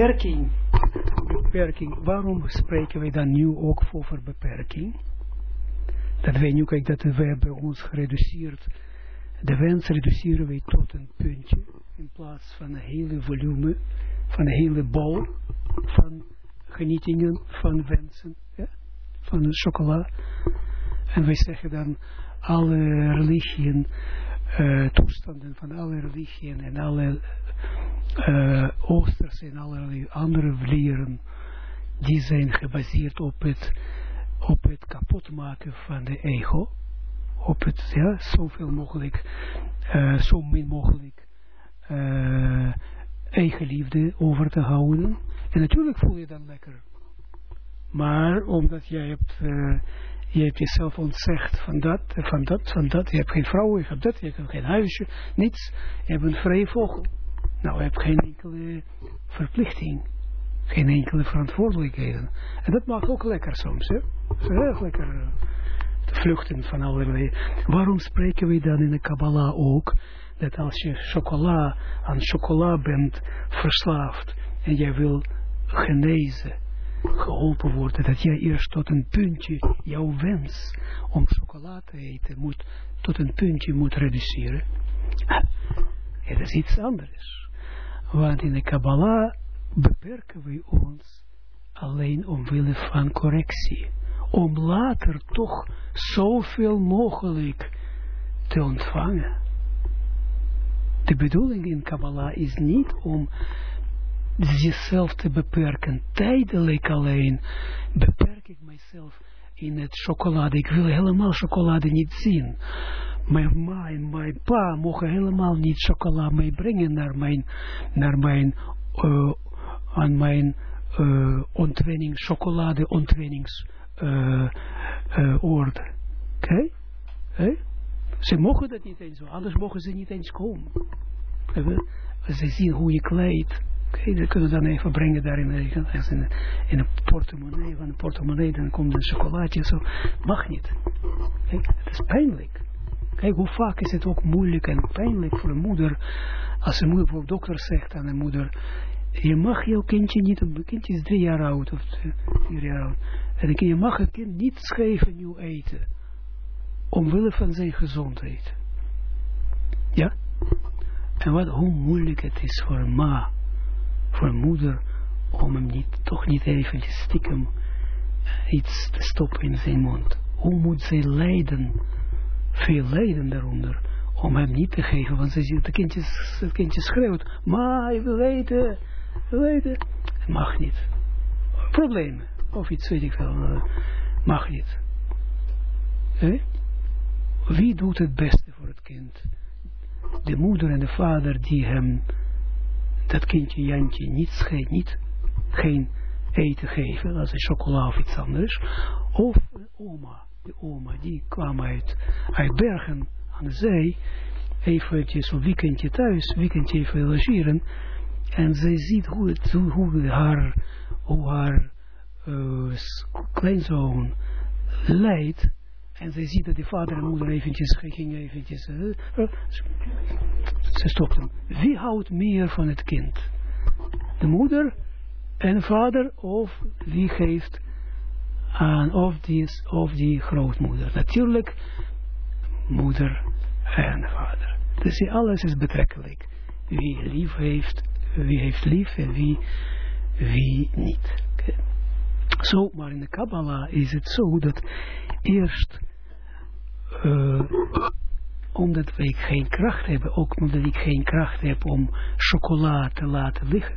beperking, beperking, waarom spreken wij dan nu ook over beperking? Dat wij nu, kijk, dat we hebben ons gereduceerd, de wens reduceren wij tot een puntje, in plaats van een hele volume, van een hele bol van genietingen, van wensen, ja? van chocola. En wij zeggen dan, alle religieën, uh, toestanden van alle religieën en alle uh, Oosterse en allerlei andere leren, die zijn gebaseerd op het, op het kapotmaken van de ego, op het, ja, zoveel mogelijk, uh, zo min mogelijk uh, eigenliefde over te houden. En natuurlijk voel je dan lekker. Maar omdat jij hebt, je hebt jezelf ontzegd van dat, van dat, van dat. Je hebt geen vrouw, je hebt dat, je hebt geen huisje, niets. Je hebt een vrije vogel. Nou, je hebt geen enkele verplichting. Geen enkele verantwoordelijkheden. En dat maakt ook lekker soms, hè. Het is erg lekker te vluchten van allerlei. Waarom spreken we dan in de Kabbalah ook, dat als je chocola, aan chocola bent verslaafd, en jij wil genezen, geholpen worden, dat jij eerst tot een puntje jouw wens om chocola te eten moet, tot een puntje moet reduceren. Het is iets anders. Want in de Kabbalah beperken we ons alleen omwille van correctie. Om later toch zoveel mogelijk te ontvangen. De bedoeling in Kabbalah is niet om jezelf te beperken. Tijdelijk alleen beperk ik mijzelf in het chocolade. Ik wil helemaal chocolade niet zien. Mijn ma en mijn pa mogen helemaal niet chocola meebrengen naar mijn, naar mijn, uh, aan mijn uh, ontwenning, chocolade ontwenningsoord. Uh, Oké? Okay? Ze mogen dat niet eens, anders mogen ze niet eens komen. Ze zien hoe je kleidt, Oké, dat kunnen we dan even brengen daar in, in, in een portemonnee, van een portemonnee, dan komt een chocolaatje zo. Mag niet. Het is pijnlijk. Kijk, hoe vaak is het ook moeilijk en pijnlijk voor een moeder, als een moeder voor dokter zegt aan een moeder, je mag jouw kindje niet, een kindje is drie jaar oud of vier jaar oud, en je mag het kind niet geven nieuw eten, omwille van zijn gezondheid. Ja? En wat, hoe moeilijk het is voor een ma, voor moeder, om hem niet, toch niet eventjes stiekem iets te stoppen in zijn mond. Hoe moet zij lijden, veel lijden daaronder, om hem niet te geven, want ze ziet, het kindje, het kindje schreeuwt, maar je wil eten, wil eten. Het mag niet. Problemen, of iets weet ik wel, mag niet. Eh? Wie doet het beste voor het kind? De moeder en de vader die hem dat kindje Jantje niet niet geen eten geven, als een chocola of iets anders. Of oma, de oma, die kwam uit, uit Bergen aan de zee, eventjes een weekendje thuis, weekendje even logeren, en zij ziet hoe, het, hoe haar, hoe haar uh, kleinzoon leidt, en zij ziet dat de vader en moeder eventjes ging eventjes. Uh, ze stopten. Wie houdt meer van het kind? De moeder en vader of wie geeft aan of die, of die grootmoeder? Natuurlijk moeder en vader. Dus alles is betrekkelijk. Wie lief heeft, wie heeft lief en wie, wie niet. Zo, maar in de Kabbalah is het zo dat eerst uh, omdat wij geen kracht hebben, ook omdat ik geen kracht heb om chocola te laten liggen.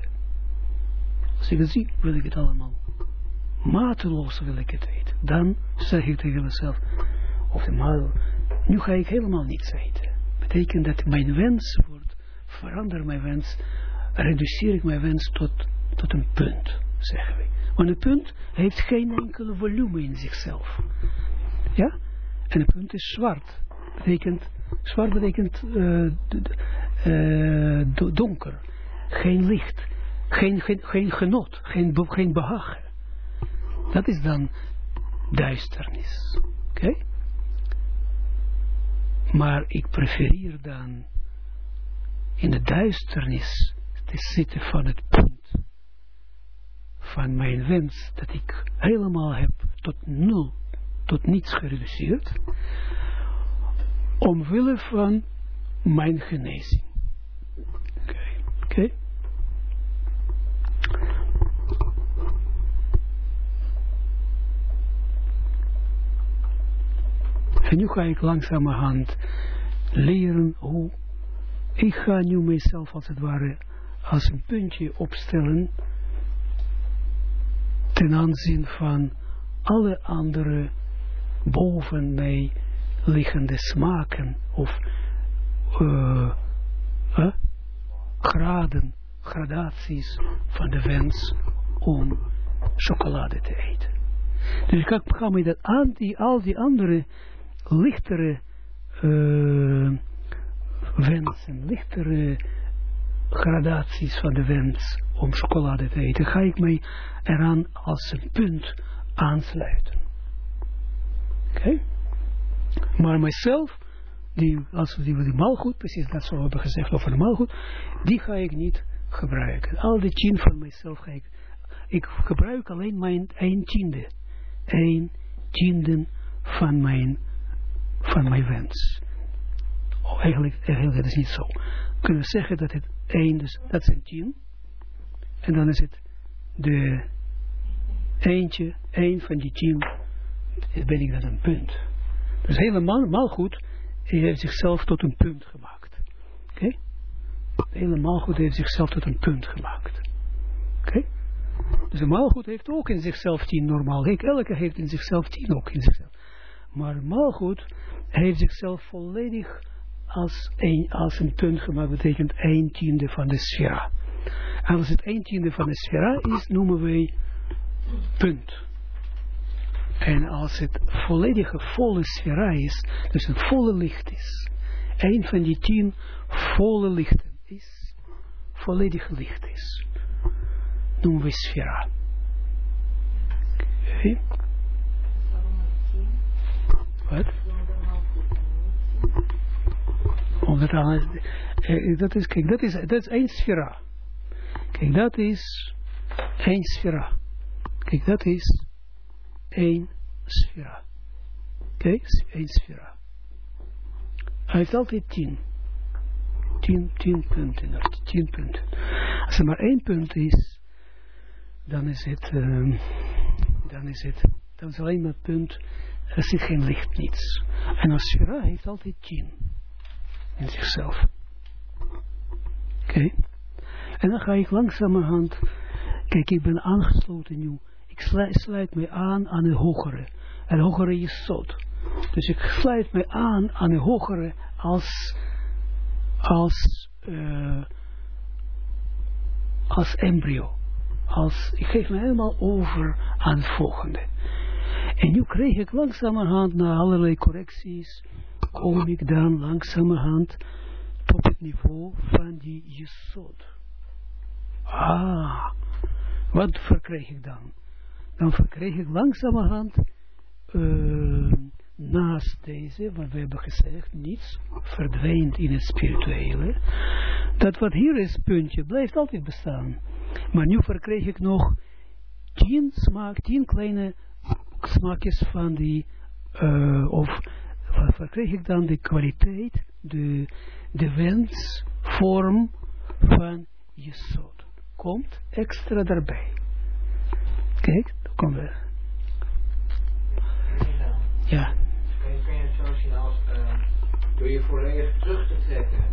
Als ik het zie, wil ik het allemaal. Mateloos wil ik het eten. Dan zeg ik tegen mezelf, of de maal, nu ga ik helemaal niets eten. Betekent dat mijn wens wordt, verander mijn wens, reduceer ik mijn wens tot, tot een punt, zeggen we. Want een punt heeft geen enkele volume in zichzelf. Ja? En een punt is zwart. Betekent, zwart betekent uh, uh, donker. Geen licht. Geen, geen, geen genot. Geen, geen behagen. Dat is dan duisternis. Oké? Maar ik prefereer dan in de duisternis te zitten van het punt. van mijn wens, dat ik helemaal heb tot nul, tot niets gereduceerd, omwille van mijn genezing. Oké. En nu ga ik langzamerhand leren hoe ik ga nu mezelf als het ware als een puntje opstellen ten aanzien van alle andere boven mij liggende smaken of uh, uh, graden, gradaties van de wens om chocolade te eten. Dus ik ga me dat aan die, al die andere lichtere uh, wensen, lichtere gradaties van de wens om chocolade te eten, ga ik mij eraan als een punt aansluiten. Okay? Maar mijzelf, die, als die, die malgoed, precies dat zo hebben gezegd over de malgoed, die ga ik niet gebruiken. Al die tien van mijzelf ga ik, ik gebruik alleen mijn een tiende. Een tiende van mijn, van mijn wens. Oh, eigenlijk, eigenlijk dat is niet zo. Kunnen we zeggen dat het één, dus dat zijn tien. En dan is het de eentje, één van die tien, ben ik dan een punt. Dus helemaal goed, hij heeft zichzelf tot een punt gemaakt. Oké? Helemaal goed heeft zichzelf tot een punt gemaakt. Oké? Dus een maalgoed heeft ook in zichzelf tien normaal. Elke heeft in zichzelf tien ook in zichzelf. Maar maalgoed heeft zichzelf volledig als een, als een punt gemaakt, betekent een tiende van de sfera. En als het een tiende van de sfera is, noemen wij punt. En als het volledige volle sfera is, dus een volle licht is, een van die tien volle lichten is, volledig licht is, noemen we sfera. Okay. Wat? Omdat uh, dat is, kijk, dat is, dat is één sfera. Kijk, dat is één sfera. Kijk, dat is één sfera. Kijk, één sfera. Hij heeft altijd tien. Tien, tien punten. Tien punten. Als er maar één punt is, dan is het, uh, dan is het, dan is alleen maar punt, er zit geen licht, niets. En als sfera heeft altijd tien in zichzelf. Oké. En dan ga ik langzamerhand, kijk ik ben aangesloten nu, ik sluit, me aan aan een hogere. En hogere is. Dus ik sluit me aan aan een hogere als, als, uh, als embryo. Als, ik geef me helemaal over aan het volgende. En nu kreeg ik langzamerhand na allerlei correcties, kom ik dan langzamerhand tot het niveau van die jesod. Ah, wat verkreeg ik dan? Dan verkreeg ik langzamerhand uh, naast deze, wat we hebben gezegd, niets verdwijnt in het spirituele. Dat wat hier is, puntje, blijft altijd bestaan. Maar nu verkreeg ik nog tien smaak, tien kleine smaakjes van die, uh, of verkreeg ik dan de kwaliteit, de, de wensvorm van Jesod. Komt extra daarbij. Kijk, dan komt er. Ja. Kan je, kan je het zo zien als uh, door je volledig terug te trekken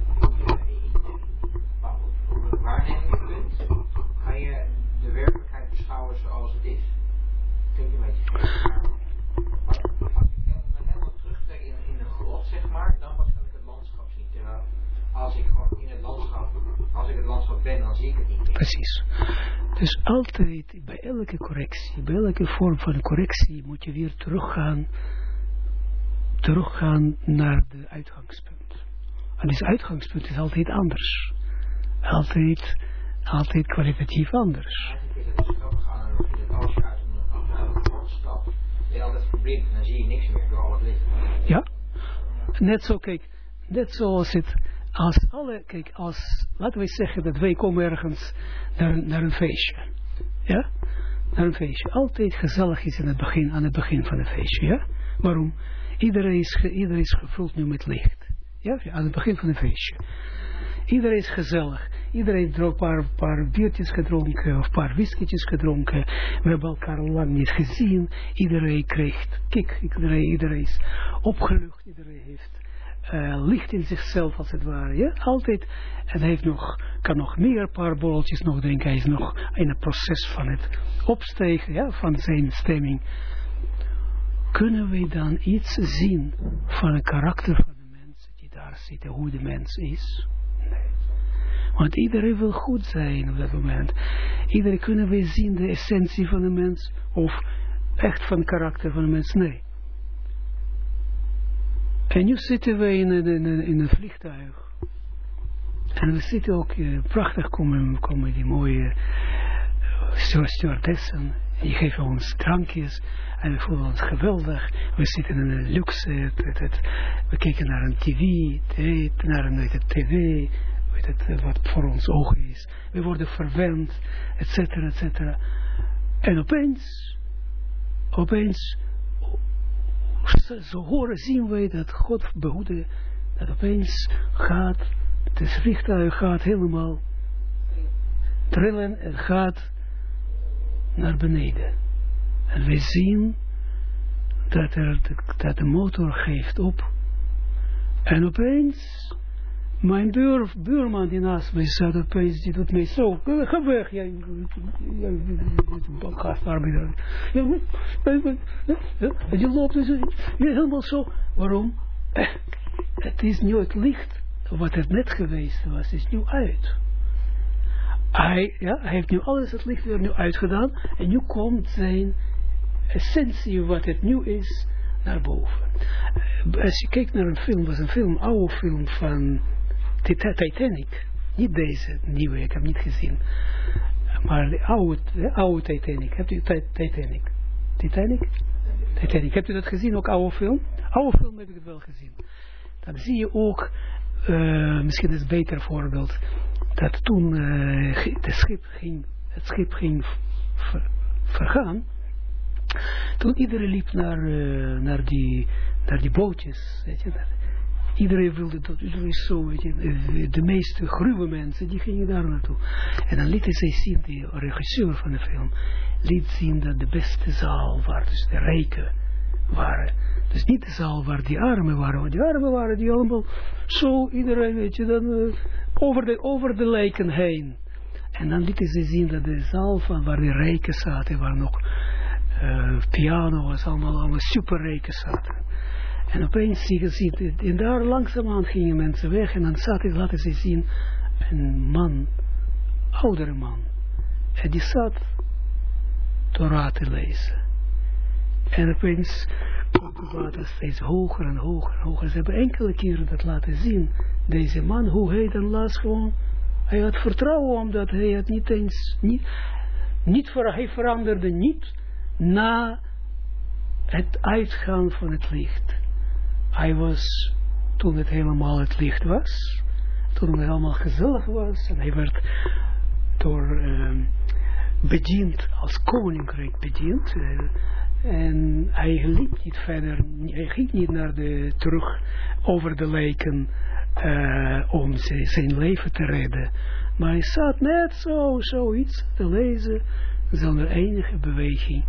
in de waarnemingspunt, ga je de werkelijkheid beschouwen zoals het is. Klinkt een beetje gek, maar als ik me helemaal terugtrek in, in een grot, zeg maar, dan pas kan ik het landschap zien. Terwijl als ik gewoon in het landschap, als ik het landschap ben, dan zie ik het niet. Precies. Dus altijd, bij elke correctie, bij elke vorm van correctie, moet je weer teruggaan, teruggaan naar de uitgangspunt. En dit uitgangspunt is altijd anders. Altijd, altijd kwalitatief anders. Eigenlijk is het dus grappig aan dat als je uit een, uit een grot stapt, ben je altijd verblind en dan zie je niks meer door al het licht. Ja, net zo, kijk, net zoals het, als alle, kijk, als, laten we zeggen dat wij komen ergens naar, naar een feestje. Ja? naar een feestje. Altijd gezellig is in het begin, aan het begin van het feestje, ja? Waarom? Iedereen is, iedereen is gevuld nu met licht. Ja, aan het begin van het feestje. Iedereen is gezellig. Iedereen heeft een paar, paar biertjes gedronken of een paar whiskietjes gedronken. We hebben elkaar lang niet gezien. Iedereen krijgt kick. Iedereen, iedereen is opgelucht. Iedereen heeft uh, licht in zichzelf als het ware. Ja? Altijd. En hij heeft nog, kan nog meer paar borreltjes nog drinken. Hij is nog in het proces van het opstegen ja? van zijn stemming. Kunnen we dan iets zien van het karakter van de mensen die daar zitten, hoe de mens is? Nee. Want iedereen wil goed zijn op dat moment. Iedereen kunnen we zien de essentie van de mens, of echt van het karakter van de mens? Nee. En nu zitten we in een, in een, vliegtuig. En we zitten ook, uh, prachtig komen, komen die mooie uh, stewardessen. Die geven ons drankjes. En we voelen ons geweldig. We zitten in een luxe. Het, het, we kijken naar een tv. Naar een het, tv. Het, eh, wat voor ons ogen is. We worden verwend. Et cetera, et cetera. En opeens. Opeens zo horen, zien wij dat God behoede, dat opeens gaat, het vliegtuig gaat helemaal trillen en gaat naar beneden. En we zien dat, dat de motor geeft op. En opeens, mijn buur, buurman die naast mij zat, opeens, die doet mij zo, ga weg, jij, gastarbeider. En die loopt dus helemaal zo. Waarom? Het is nu het licht, wat het net geweest was, is nu uit. Hij, ja, hij heeft nu alles het licht weer nu uitgedaan, en nu komt zijn essentie, wat het nu is, naar boven. Als je kijkt naar een film, was een film, oude film van Titanic. Niet deze nieuwe, ik heb niet gezien. Maar de oude, de oude Titanic. Hebt u Titanic? Titanic? Titanic. Hebt u dat gezien, ook oude film? Oude film heb ik het wel gezien. Dan zie je ook, uh, misschien is een beter voorbeeld, dat toen de schip ging, het schip ging ver, vergaan, toen iedereen liep naar, uh, naar, die, naar die bootjes, weet je, Iedereen wilde dat, iedereen zo, weet de meeste gruwe mensen, die gingen daar naartoe. En dan liet zij zien, die regisseur van de film, liet zien dat de beste zaal, waar dus de rijken waren. Dus niet de zaal waar die armen waren, want die armen waren die allemaal zo, iedereen, weet je, dan uh, over, de, over de lijken heen. En dan lieten ze zien dat de zaal van waar de rijken zaten, waar nog uh, piano was, allemaal, allemaal superrijken zaten. En opeens zie je, ziet, en daar langzaamaan gingen mensen weg en dan zat laten ze zien, een man, oudere man. En die zat Torah te lezen. En opeens komt het water steeds hoger en hoger en hoger. Ze hebben enkele keren dat laten zien. Deze man, hoe hij dan las gewoon. Hij had vertrouwen omdat hij het niet eens, niet, niet voor, hij veranderde niet na het uitgaan van het licht hij was, toen het helemaal het licht was, toen het helemaal gezellig was, en hij werd door uh, bediend, als koninkrijk bediend, uh, en hij liep niet verder, hij ging niet naar de, terug over de lijken uh, om zijn leven te redden. Maar hij zat net zo, zoiets te lezen, zonder enige beweging,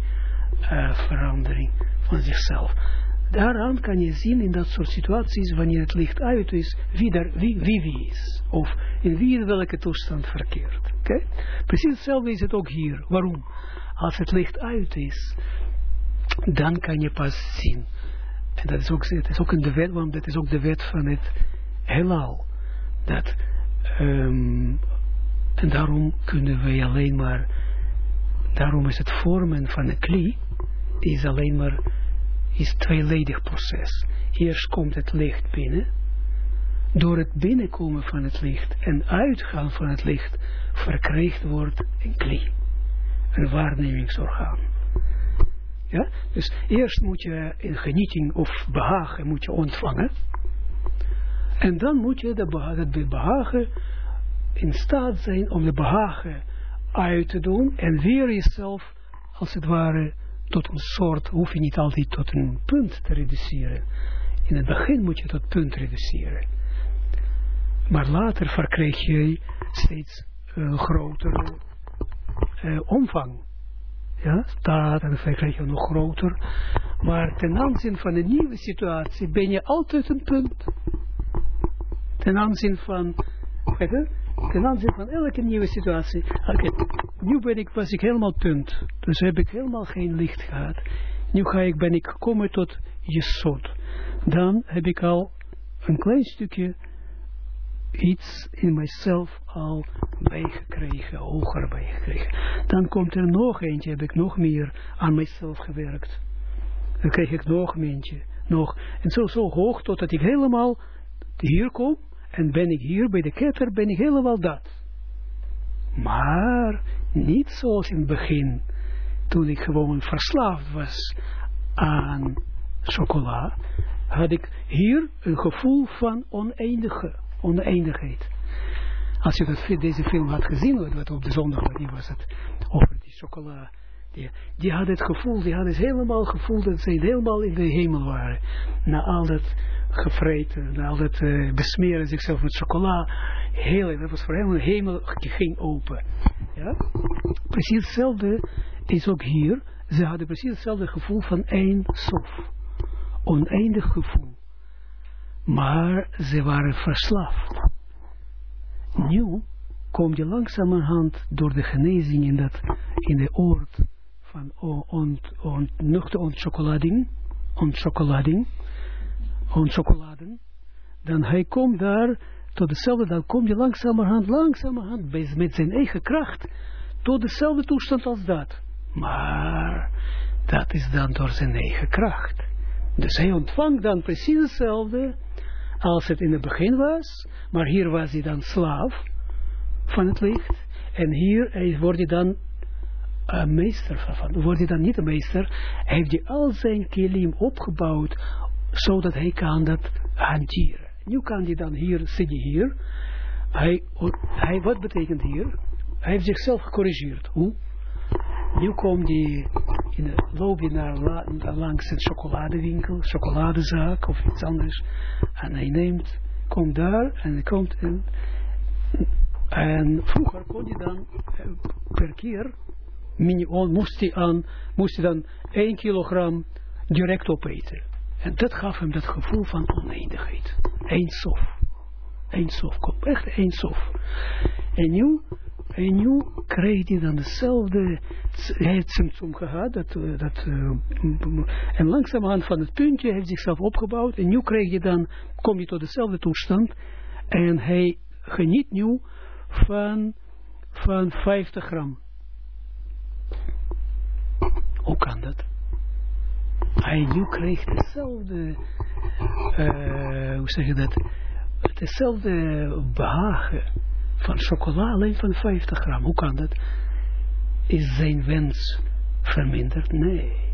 uh, verandering van zichzelf daaraan kan je zien in dat soort situaties, wanneer het licht uit is, wie, daar, wie, wie wie is. Of in wie in welke toestand verkeert. Precies hetzelfde is het ook hier. Waarom? Als het licht uit is, dan kan je pas zien. En dat is ook, het is ook de wet, want dat is ook de wet van het heelal. Dat, um, en daarom kunnen wij alleen maar, daarom is het vormen van een kli, is alleen maar is tweeledig proces. Eerst komt het licht binnen. Door het binnenkomen van het licht en uitgaan van het licht verkreegd wordt een kli. Een waarnemingsorgaan. Ja? Dus eerst moet je een genieting of behagen moet je ontvangen. En dan moet je dat behagen in staat zijn om de behagen uit te doen en weer jezelf als het ware, tot een soort, hoef je niet altijd tot een punt te reduceren. In het begin moet je tot punt reduceren. Maar later verkrijg je steeds uh, grotere uh, omvang. Ja, staat en dan verkrijg je nog groter. Maar ten aanzien van een nieuwe situatie ben je altijd een punt. Ten aanzien van, ten aanzien van elke nieuwe situatie. Okay, nu ben ik, was ik helemaal punt. Dus heb ik helemaal geen licht gehad. Nu ga ik, ben ik gekomen tot Jesod. Dan heb ik al een klein stukje iets in mijzelf al bijgekregen, hoger bijgekregen. Dan komt er nog eentje, heb ik nog meer aan mijzelf gewerkt. Dan krijg ik nog een eentje, nog. En zo, zo hoog, totdat ik helemaal hier kom. En ben ik hier bij de ketter, ben ik helemaal dat. Maar niet zoals in het begin, toen ik gewoon verslaafd was aan chocola, had ik hier een gevoel van oneindige oneindigheid. Als je deze film had gezien, wat op de zondag, was het, over die chocola, die, die had het gevoel, die had het helemaal gevoel dat ze helemaal in de hemel waren. Na al dat gevreten, na al dat uh, besmeren zichzelf met chocola, heel, dat was voor hem een hemel ging open. Ja? Precies hetzelfde is ook hier, ze hadden precies hetzelfde gevoel van één sof. Oneindig gevoel. Maar ze waren verslaafd. Nu kom je langzamerhand door de genezing in, dat, in de oord van ont, ont, ont chocolading, ont chocolading, chocoladen, dan hij komt daar tot dezelfde, dan kom je langzamerhand, langzamerhand, met zijn eigen kracht, tot dezelfde toestand als dat. Maar, dat is dan door zijn eigen kracht. Dus hij ontvangt dan precies hetzelfde, als het in het begin was, maar hier was hij dan slaaf van het licht, en hier wordt hij dan een meester van, wordt hij dan niet een meester, heeft hij al zijn kilim opgebouwd, zodat hij kan dat hanteren. Nu kan hij dan hier, zit hij hier, hij, hij, wat betekent hier? Hij heeft zichzelf gecorrigeerd. Hoe? Nu komt hij, in de, je naar, langs een chocoladewinkel, chocoladezaak of iets anders. En hij neemt, komt daar en hij komt in. En vroeger kon hij dan eh, per keer, moest hij, aan, moest hij dan 1 kilogram direct opeten. En dat gaf hem dat gevoel van oneindigheid. Eén sof. Eén sof. Echt één sof. En nu en nu kreeg hij dan dezelfde, hij symptoom gehad, dat, eh, dat, uh, en langzamerhand van het puntje heeft zichzelf opgebouwd, en nu kreeg je dan, kom je tot dezelfde toestand, en hij geniet nu van, van 50 gram. Hoe kan dat? Hij nu kreeg dezelfde, uh, hoe zeg je dat, hetzelfde behagen van chocola alleen van 50 gram. Hoe kan dat? Is zijn wens verminderd? Nee.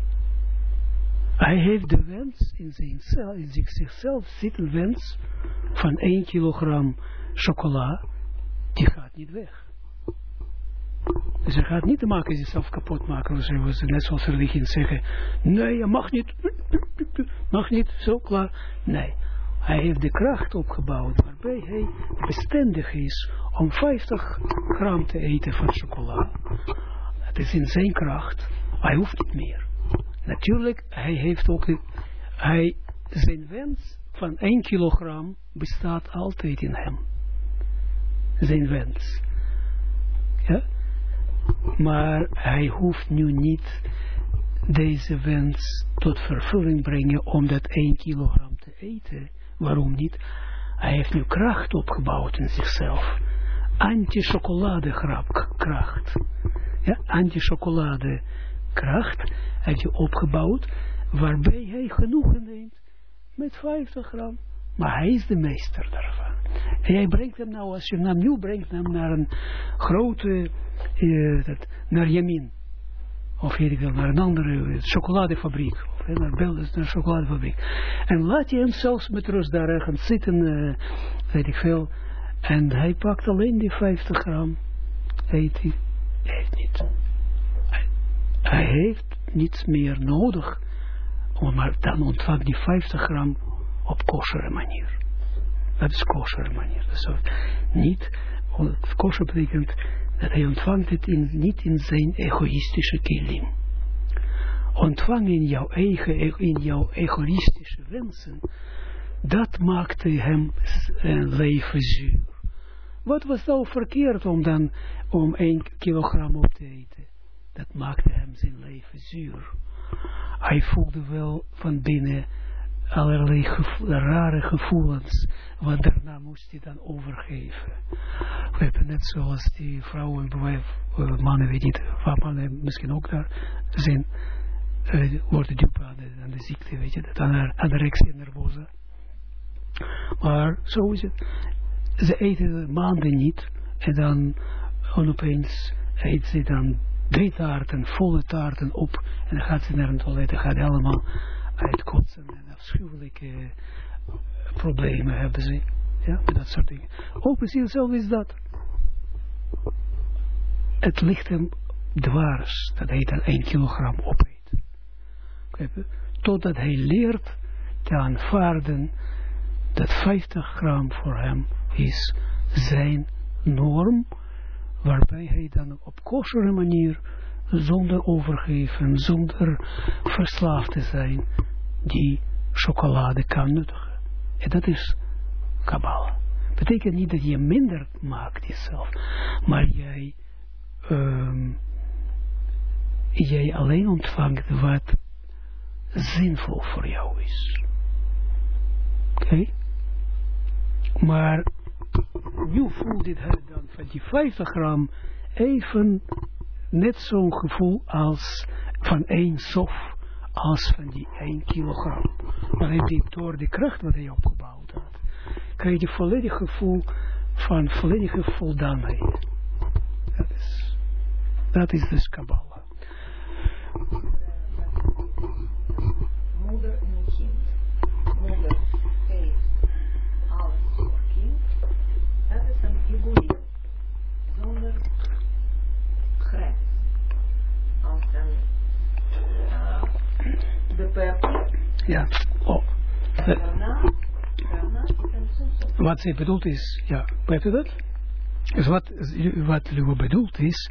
Hij heeft de wens in, zijn cel, in zichzelf zit een wens van 1 kilogram chocola, die gaat niet weg. Dus gaat niet te maken zichzelf kapot maken, net zoals religie zeggen, nee, je mag niet, mag niet, zo klaar. Nee, hij heeft de kracht opgebouwd waarbij hij bestendig is om 50 gram te eten van chocola. Het is in zijn kracht. Hij hoeft niet meer. Natuurlijk, hij heeft ook hij, zijn wens van 1 kilogram bestaat altijd in hem. Zijn wens. Ja? Maar hij hoeft nu niet deze wens tot vervulling brengen om dat 1 kilogram te eten. Waarom niet? Hij heeft nu kracht opgebouwd in zichzelf. Anti-chocolade kracht. Ja, anti-chocolade kracht heeft hij opgebouwd, waarbij hij genoegen neemt met 50 gram. Maar hij is de meester daarvan. En hij brengt hem nou, als je hem nu brengt hem naar een grote, dat, naar Yamin. Of weet naar een andere chocoladefabriek. Of naar Belgisch, naar een chocoladefabriek. En laat je hem zelfs met rust daar ergens zitten, uh, weet ik veel. En hij pakt alleen die 50 gram. Eet hij, eet niet. Hij heeft niets meer nodig, maar dan ontvangt hij 50 gram op kosher manier. Dat is manier. Dus niet, kosher betekent dat hij ontvangt het in, niet in zijn egoïstische kilim. Ontvang in jouw eigen, in jouw egoïstische wensen, dat maakte hem een leven zuur. Wat was nou verkeerd om dan om 1 kilogram op te eten? Dat maakte hem zijn leven zuur. Hij voelde wel van binnen allerlei rare gevoelens, wat daarna moest hij dan overgeven. We hebben net zoals die vrouwen, mannen, weet niet, mannen misschien ook daar zijn, uh, worden dupe aan de, aan de ziekte, weet je, dat anorexia nervosa. Maar zo is het. Ze eten maanden niet en dan opeens eet ze dan drie taarten, volle taarten op en dan gaat ze naar een toilet en gaat helemaal uitkotsen en afschuwelijke problemen hebben ze. Ja, dat soort dingen. Ook precies hetzelfde is dat. Het ligt hem dwars, dat hij dan 1 kilogram opeet. Totdat hij leert te aanvaarden dat 50 gram voor hem is zijn norm, waarbij hij dan op kosheren manier, zonder overgeven, zonder verslaafd te zijn, die chocolade kan nuttigen. En dat is Kabbalah. Betekent niet dat je minder maakt jezelf, maar jij, um, jij alleen ontvangt wat zinvol voor jou is. Oké? Maar nu voelt dit dan van die 50 gram even net zo'n gevoel als van één sof als van die 1 kilogram. Maar hij door de kracht wat hij opgebouwd had, krijg je volledig gevoel van volledige voldaanheid. Dat is, dat is dus Kabbalah heeft alles voor kind. Dat is een egoïsme. Zonder grens. Als een uh, beperking. Ja. Oh. Soms Wat zij bedoelt is, ja, weet u dat? Dus wat, wat bedoelt is,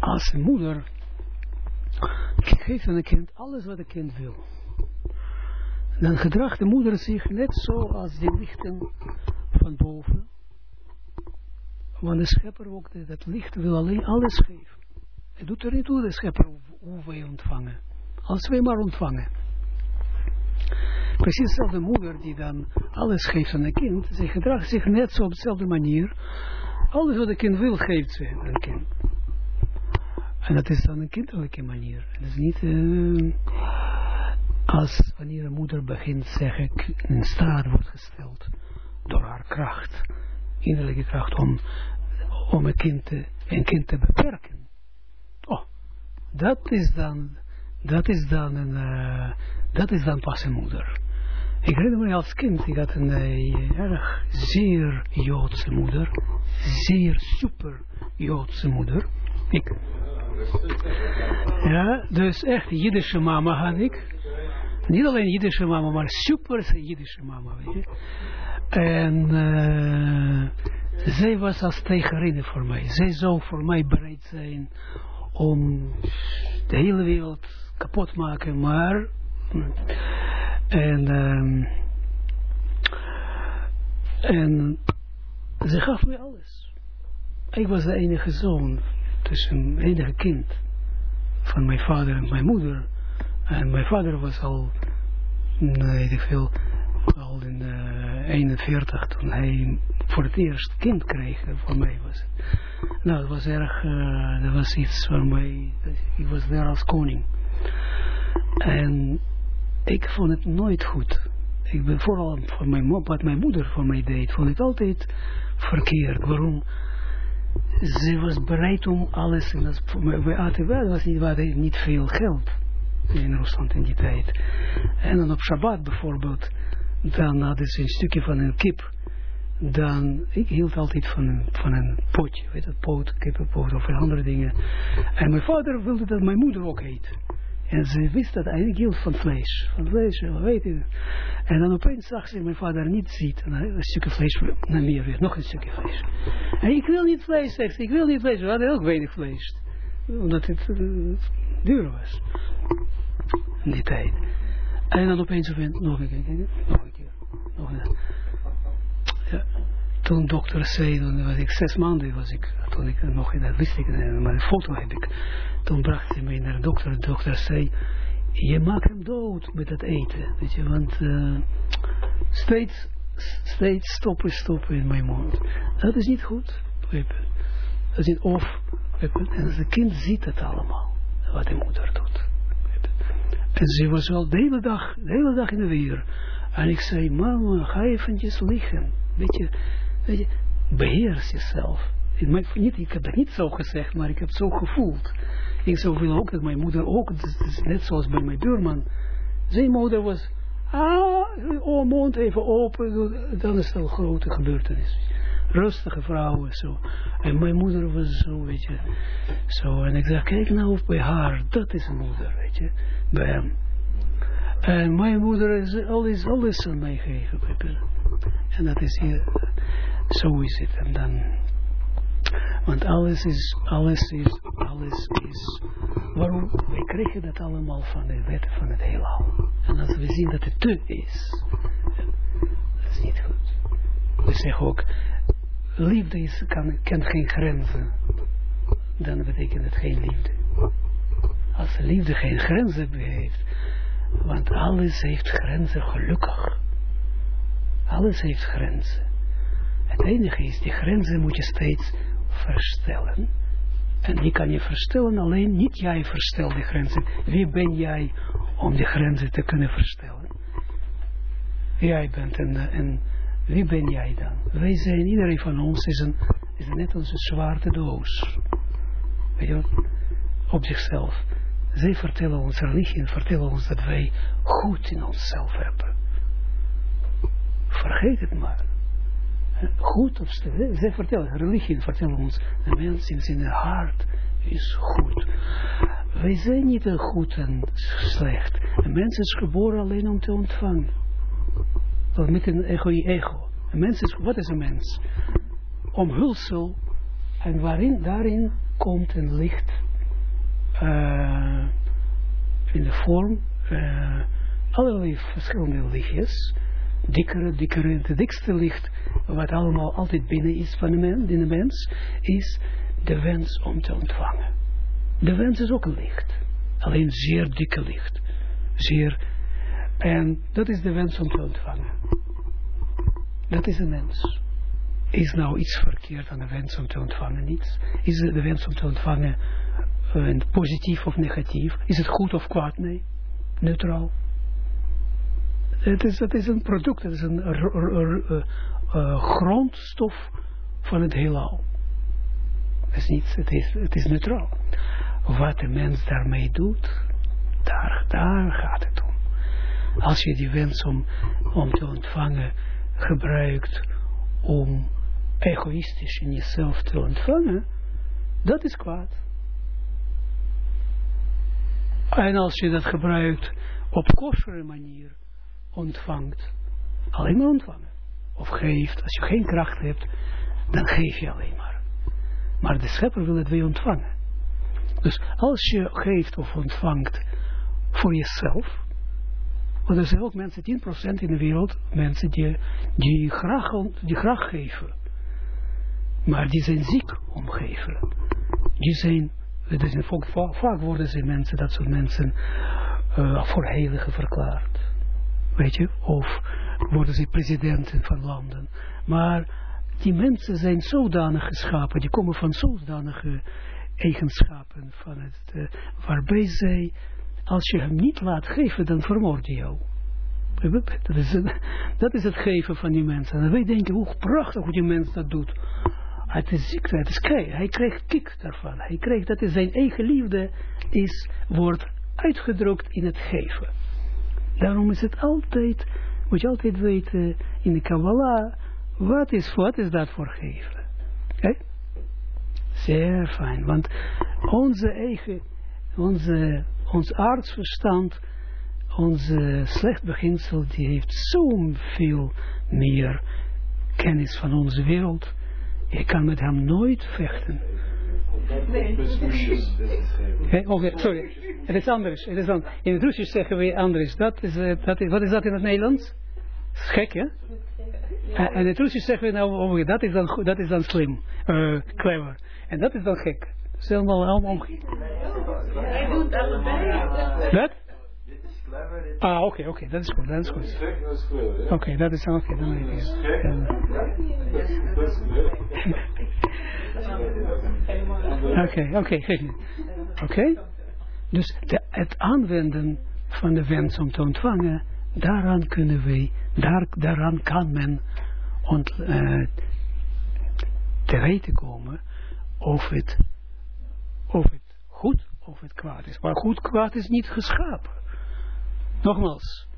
als een moeder geeft aan een kind alles wat een kind wil. Dan gedraagt de moeder zich net zo als die lichten van boven. Want de schepper ook, dat licht wil alleen alles geven. Het doet er niet toe, de schepper, hoe wij ontvangen. Als wij maar ontvangen. Precies dezelfde moeder die dan alles geeft aan een kind, ze gedraagt zich net zo op dezelfde manier. Alles wat een kind wil, geeft ze aan een kind. En dat is dan een kinderlijke manier. Het is niet uh, als wanneer een moeder begint zeggen, in staat wordt gesteld door haar kracht, innerlijke kracht, om, om een, kind te, een kind te beperken. Oh, dat is dan, dat is dan een, uh, dat is dan pas een moeder. Ik herinner me als kind, ik had een uh, erg zeer Joodse moeder, zeer super Joodse moeder. Ik, ja, dus echt Jiddische mama had ik. Niet alleen Jiddische mama, maar super Jiddische mama, weet je. En uh, zij was als tegerin voor mij. Zij zou voor mij bereid zijn om de hele wereld kapot maken, maar... En... Um, en ze gaf mij alles. Ik was de enige zoon dus een enige kind van mijn vader en mijn moeder. En mijn vader was al, weet ik veel, al in uh, 41 toen hij voor het eerst kind kreeg. Voor mij was het. Nou, dat was erg, uh, dat was iets voor mij, ik was daar als koning. En ik vond het nooit goed. Ik ben vooral voor mijn, wat mijn moeder voor mij deed, vond ik altijd verkeerd. Waarom? ze was bereid om alles, en dat, bij ATW was niet, we niet veel geld in Rusland in die tijd. En dan op Shabbat bijvoorbeeld, dan hadden ze een stukje van een kip, dan, ik hield altijd van een, van een potje, weet je, poot, kippenpoot of andere dingen. En mijn vader wilde dat mijn moeder ook eet. En ze wist dat hij hield van vlees. Van vlees, weet je. En dan opeens zag ze mijn vader niet ziet. En hij- een stukje vlees, naar meer weer, nog een stukje vlees. En ik wil niet vlees, zegt ze, ik wil niet vlees. We hadden ook weinig vlees. Omdat het eh, duur was. In die tijd. En dan opeens opeens, nog een keer, nog een keer. Nog een ja. Toen dokter zei, toen was ik zes maanden, was ik, toen ik nog, dat wist ik, eh, maar een foto heb ik. Toen bracht hij mij naar de dokter. De dokter zei, je maakt hem dood met het eten. Weet je, want eh, steeds, steeds stoppen, stoppen in mijn mond. Dat is niet goed. Dat is niet of. En het kind ziet het allemaal, wat de moeder doet. En ze was wel de hele dag, de hele dag in de weer. En ik zei, mama, ga eventjes liggen. Weet je, weet je beheers jezelf. Niet, ik heb dat niet zo gezegd, maar ik heb het zo gevoeld. Ik zou willen ook dat mijn moeder ook, net zoals bij mijn buurman. Zijn moeder was, ah, oh, mond even open, dan is het een grote gebeurtenis. Rustige vrouwen, zo. En mijn moeder was zo, weet je, zo. En ik zeg, kijk nou bij haar, dat is een moeder, weet je, bij hem. En mijn moeder is alles, alles aan mij gegeven. En dat is hier, zo is het. En dan, want alles is, alles is, alles is, waarom? Wij krijgen dat allemaal van de wetten van het heelal. En als we zien dat het te is, dat is niet goed. We zeggen ook, liefde is, kan, kent geen grenzen. Dan betekent het geen liefde. Als de liefde geen grenzen heeft, want alles heeft grenzen, gelukkig. Alles heeft grenzen. Het enige is, die grenzen moet je steeds verstellen. En die kan je verstellen, alleen niet jij verstelt die grenzen. Wie ben jij om die grenzen te kunnen verstellen? Jij bent en wie ben jij dan? Wij zijn, iedereen van ons is, een, is net als een zwarte doos. Weet je? Op zichzelf. Zij vertellen ons, religie vertellen ons dat wij goed in onszelf hebben. Vergeet het maar. Goed of slecht. Zij vertellen, religie vertellen ons, de mens in zijn hart is goed. Wij zijn niet goed en slecht. Een mens is geboren alleen om te ontvangen. Met een ego ego. Een mens is, wat is een mens? Omhulsel. En waarin, daarin komt een licht uh, in de vorm uh, allerlei verschillende lichtjes. Dikkere, dikkere, de dikste licht, wat allemaal altijd binnen is van de mens, in de mens, is de wens om te ontvangen. De wens is ook een licht. Alleen zeer dikke licht. Zeer, en dat is de wens om te ontvangen. Dat is de mens. Is nou iets verkeerd aan de wens om te ontvangen? Niets. Is de wens om te ontvangen uh, positief of negatief? Is het goed of kwaad? Nee. Neutraal. Het is, het is een product, het is een uh, grondstof van het heelal. Het is niet, het is, het is neutraal. Wat de mens daarmee doet, daar, daar gaat het om. Als je die wens om, om te ontvangen gebruikt om egoïstisch in jezelf te ontvangen, dat is kwaad. En als je dat gebruikt op kostere manier ontvangt, alleen maar ontvangen. Of geeft, als je geen kracht hebt, dan geef je alleen maar. Maar de schepper wil het weer ontvangen. Dus als je geeft of ontvangt voor jezelf, want er zijn ook mensen, 10% in de wereld, mensen die, die, graag, die graag geven. Maar die zijn ziek om geven. Die zijn, dus vaak, worden ze mensen, dat soort mensen, uh, voor heiligen verklaard. Weet je, of worden ze presidenten van landen. Maar die mensen zijn zodanig geschapen, die komen van zodanige eigenschappen van het, uh, waarbij zij, als je hem niet laat geven, dan vermoord je jou. Dat is, het, dat is het geven van die mensen. En wij denken, hoe prachtig hoe die mens dat doet. Het is ziekte, het is kijk, hij krijgt kick daarvan. Hij krijgt, dat is zijn eigen liefde, is, wordt uitgedrukt in het geven. Daarom is het altijd, moet je altijd weten, in de Kabbalah, Wat is, wat is dat voor geven? Oké? Zeer fijn, want onze eigen, onze, ons aardsverstand, onze slecht beginsel, die heeft zoveel meer kennis van onze wereld. Je kan met hem nooit vechten. Oké, okay, sorry. Het is anders. Het is anders. In het Russisch zeggen we anders. Dat is, uh, dat is, wat is dat in het Nederlands? Gek, hè? En in het Russisch zeggen we nou, oh, dat, is dan, dat is dan slim, uh, clever. En dat is dan gek. Dat is helemaal allemaal Hij doet allebei. Wat? Ah, oké, okay, oké, okay, dat is goed, dat is goed. Oké, okay, dat is oké, dan weet Oké, oké. Oké? Dus de, het aanwenden van de wens om te ontvangen, daaraan kunnen wij, daar, daaraan kan men ont, uh, te weten komen of het, of het goed of het kwaad is. Maar goed, kwaad is niet geschapen. Nogmaals,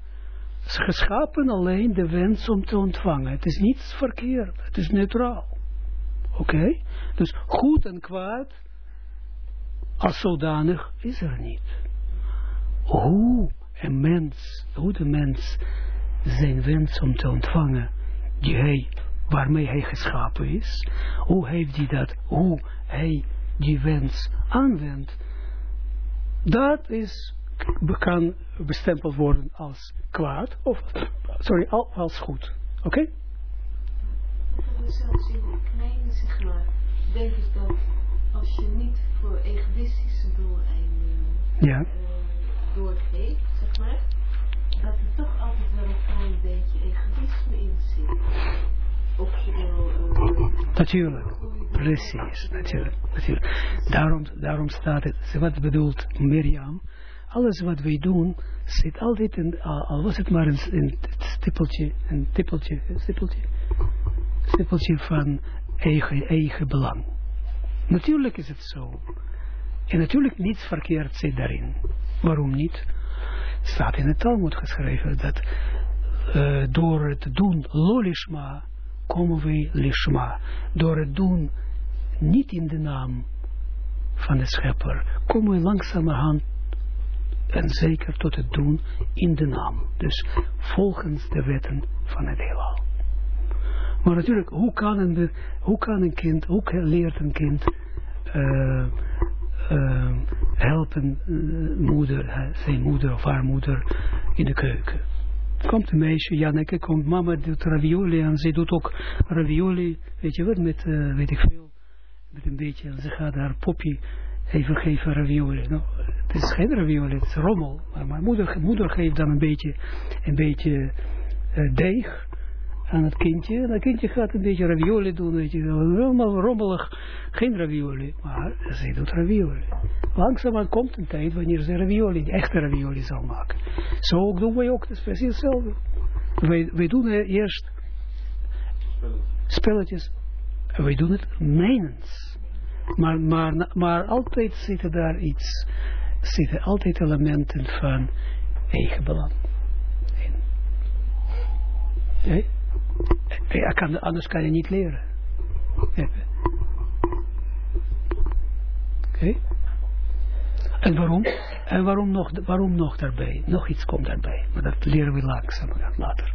geschapen alleen de wens om te ontvangen. Het is niets verkeerd, het is neutraal. Oké? Dus goed en kwaad, als zodanig, is er niet. Hoe een mens, hoe de mens zijn wens om te ontvangen, die hij, waarmee hij geschapen is, hoe heeft hij dat, hoe hij die wens aanwendt, dat is kan bestempeld worden als kwaad, of, sorry, als goed. Oké? Okay? Zelfs in de zeg maar, denk ik dat als je niet voor egoïstische doeleinden ja. uh, doorgeeft, zeg maar, dat er toch altijd wel een klein beetje egoïsme in zit. Of je. Uh, natuurlijk, precies, natuurlijk, natuurlijk. Daarom, daarom staat het, wat bedoelt Mirjam, alles wat wij doen, zit altijd in, al was het maar een, een stippeltje, een tippeltje, een stippeltje, stippeltje van eigen, eigen belang. Natuurlijk is het zo. En natuurlijk niets verkeerd zit daarin. Waarom niet? Staat in het Talmud geschreven dat uh, door het doen lolishma komen we lishma. Door het doen niet in de naam van de schepper, komen we langzamerhand en zeker tot het doen in de naam. Dus volgens de wetten van het heelal. Maar natuurlijk, hoe kan een, hoe kan een kind, hoe leert een kind uh, uh, helpen uh, moeder, zijn moeder of haar moeder in de keuken? Komt een meisje, Janneke, komt mama doet ravioli en zij doet ook ravioli, weet je wat, met, weet ik veel, met een beetje, en ze gaat haar popje even geven ravioli. Nou, het is geen ravioli, het is rommel. Maar mijn moeder, moeder geeft dan een beetje, een beetje deeg aan het kindje. En het kindje gaat een beetje ravioli doen, weet je, helemaal rommelig. Geen ravioli, maar zij doet ravioli. Langzaam komt een tijd wanneer ze ravioli, echte ravioli zal maken. Zo doen wij ook, dat is precies hetzelfde. Wij, wij doen eerst spelletjes. Wij doen het menens. Maar, maar, maar altijd zitten daar iets, zitten altijd elementen van eigen belang. Nee? Ja, kan, anders kan je niet leren. Oké? En waarom? En waarom nog, waarom nog daarbij? Nog iets komt daarbij. Maar dat leren we langzaam later.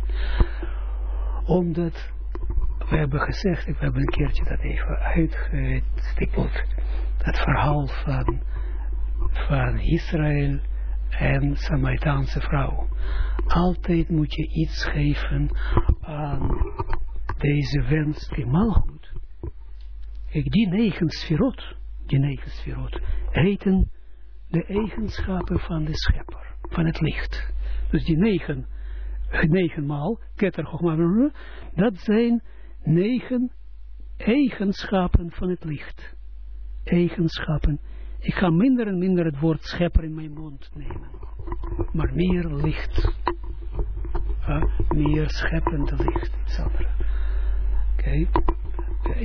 Omdat we hebben gezegd, we hebben een keertje dat even uitgestippeld, dat verhaal van, van Israël en Samaritaanse vrouw. Altijd moet je iets geven aan deze wens, malgoed. Kijk, die negen sferot, die negen sferot, heten de eigenschappen van de schepper, van het licht. Dus die negen, negenmaal, ketter, dat zijn negen eigenschappen van het licht. Eigenschappen. Ik ga minder en minder het woord schepper in mijn mond nemen. Maar meer licht. Meer scheppend licht. Oké. Okay.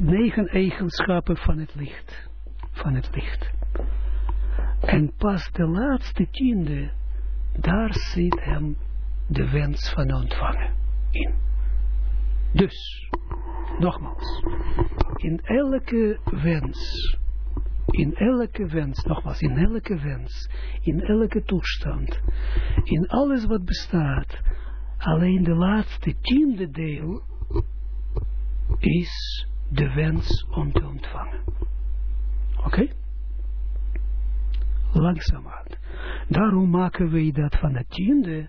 Negen eigenschappen van het licht. Van het licht. En pas de laatste tiende, daar zit hem de wens van ontvangen in. Dus, nogmaals, in elke wens, in elke wens, nogmaals, in elke wens, in elke toestand, in alles wat bestaat, alleen de laatste tiende deel is de wens om te ontvangen. Oké? Okay? Langzamerhand. Daarom maken wij dat van het tiende,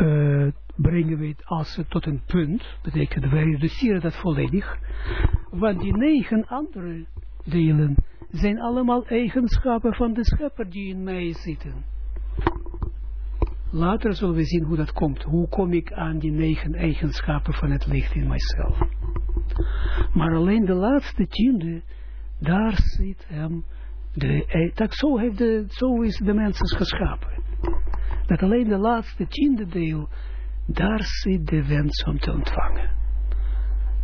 uh, brengen we het als tot een punt, betekent wij reduceren dat volledig, want die negen andere delen zijn allemaal eigenschappen van de schepper die in mij zitten. Later zullen we zien hoe dat komt. Hoe kom ik aan die negen eigenschappen van het licht in mijzelf. Maar alleen de laatste tiende, daar zit hem, de, dat zo, heeft de, zo is de mensen geschapen. Dat alleen de laatste tiende deel, daar zit de wens om te ontvangen.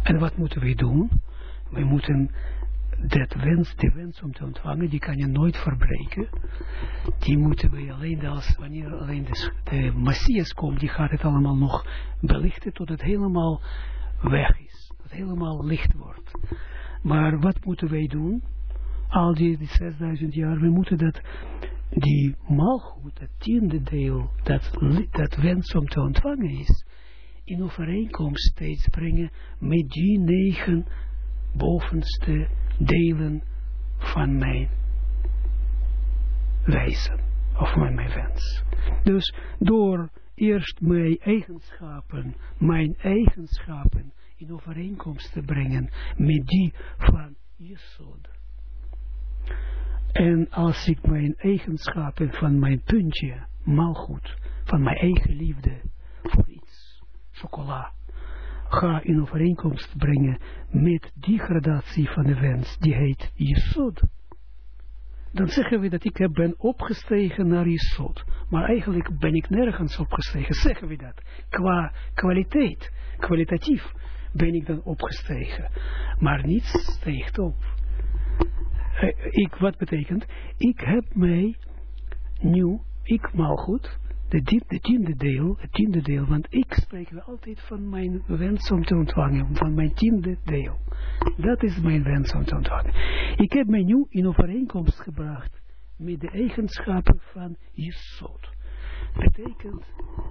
En wat moeten we doen? We moeten dat wens, de wens om te ontvangen, die kan je nooit verbreken. Die moeten we alleen als, wanneer alleen de, de Messias komt, die gaat het allemaal nog belichten tot het helemaal weg is. Dat het helemaal licht wordt. Maar wat moeten wij doen? Al die, die 6000 jaar, we moeten dat, die malgoed, het tiende deel, dat, dat wens om te ontvangen is, in overeenkomst steeds brengen met die negen bovenste delen van mijn wijzen, of van mijn wens. Dus door eerst mijn eigenschappen, mijn eigenschappen in overeenkomst te brengen met die van Jesod. En als ik mijn eigenschappen van mijn puntje, malgoed, van mijn eigen liefde voor iets, chocola, ga in overeenkomst brengen met die gradatie van de wens, die heet Jesod. Dan zeggen we dat ik ben opgestegen naar Jesod. Maar eigenlijk ben ik nergens opgestegen, zeggen we dat. Qua kwaliteit, kwalitatief ben ik dan opgestegen. Maar niets steegt op. Eh, ik, wat betekent? Ik heb mij nu, ik mal goed, de, de tiende deel, het tiende deel, want ik spreek altijd van mijn wens om te ontvangen, van mijn tiende deel. Dat is mijn wens om te ontvangen. Ik heb mij nu in overeenkomst gebracht met de eigenschappen van Jesod. Betekent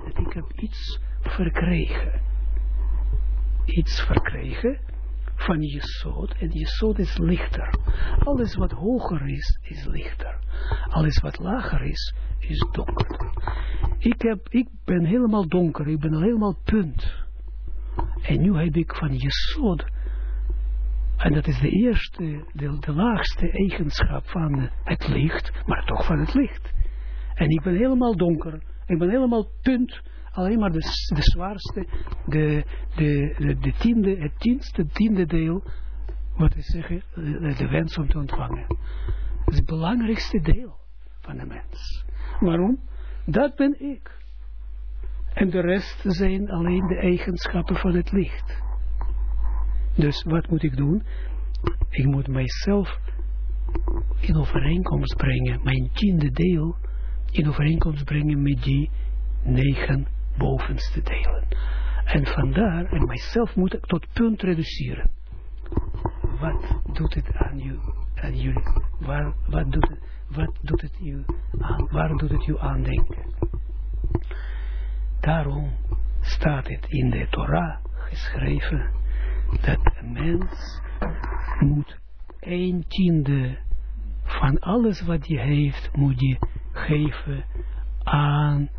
dat ik heb iets verkregen. Iets verkregen van Jesod. En Jesod is lichter. Alles wat hoger is, is lichter. Alles wat lager is, is donker. Ik, heb, ik ben helemaal donker, ik ben helemaal punt. En nu heb ik van Jesod, en dat is de eerste, de, de laagste eigenschap van het licht, maar toch van het licht. En ik ben helemaal donker, ik ben helemaal punt, alleen maar de, de zwaarste, de, de, de, de tiende, het tienste, tiende deel, wat is zeggen, de, de wens om te ontvangen. Is het belangrijkste deel van de mens. Waarom? Dat ben ik. En de rest zijn alleen de eigenschappen van het licht. Dus wat moet ik doen? Ik moet mijzelf in overeenkomst brengen, mijn tiende deel, in overeenkomst brengen met die negen bovenste delen. En vandaar, en mijzelf moet ik tot punt reduceren. Wat doet het aan, u, aan jullie? Waar, wat doet het? wat doet het u aan, waar doet het u aandenken? Daarom staat het in de Torah geschreven dat een mens moet een tiende van alles wat hij heeft, moet je geven aan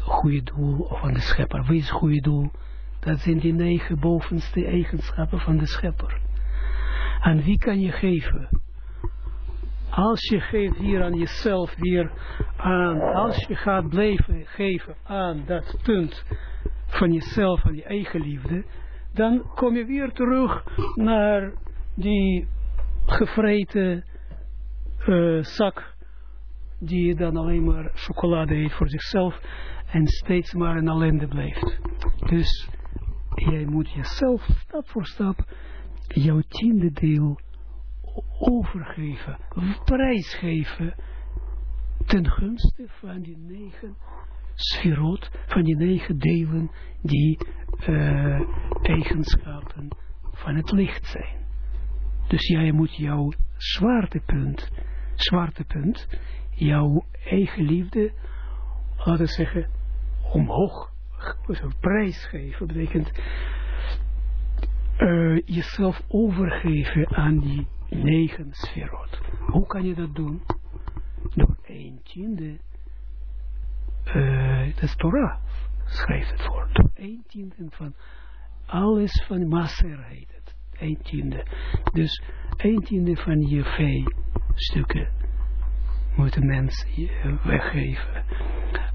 goede doel of aan de schepper. Wie is goede doel? Dat zijn die negen bovenste eigenschappen van de schepper. Aan wie kan je geven? Als je geeft hier aan jezelf weer aan, als je gaat blijven geven aan dat punt van jezelf, aan je eigen liefde, dan kom je weer terug naar die gevreten uh, zak, die dan alleen maar chocolade eet voor zichzelf en steeds maar een ellende blijft. Dus jij moet jezelf stap voor stap jouw tiende deel overgeven, prijsgeven ten gunste van die negen sferot, van die negen delen die uh, eigenschappen van het licht zijn. Dus jij moet jouw zwaartepunt, zwaartepunt, jouw eigen liefde, laten we zeggen, omhoog prijs geven. betekent uh, jezelf overgeven aan die negen sferot. Hoe kan je dat doen? Door een tiende, uh, dat Torah, schrijft het voor. Door een tiende van alles van Maser heet het. Een tiende. Dus een tiende van je vee-stukken moet een mens weggeven.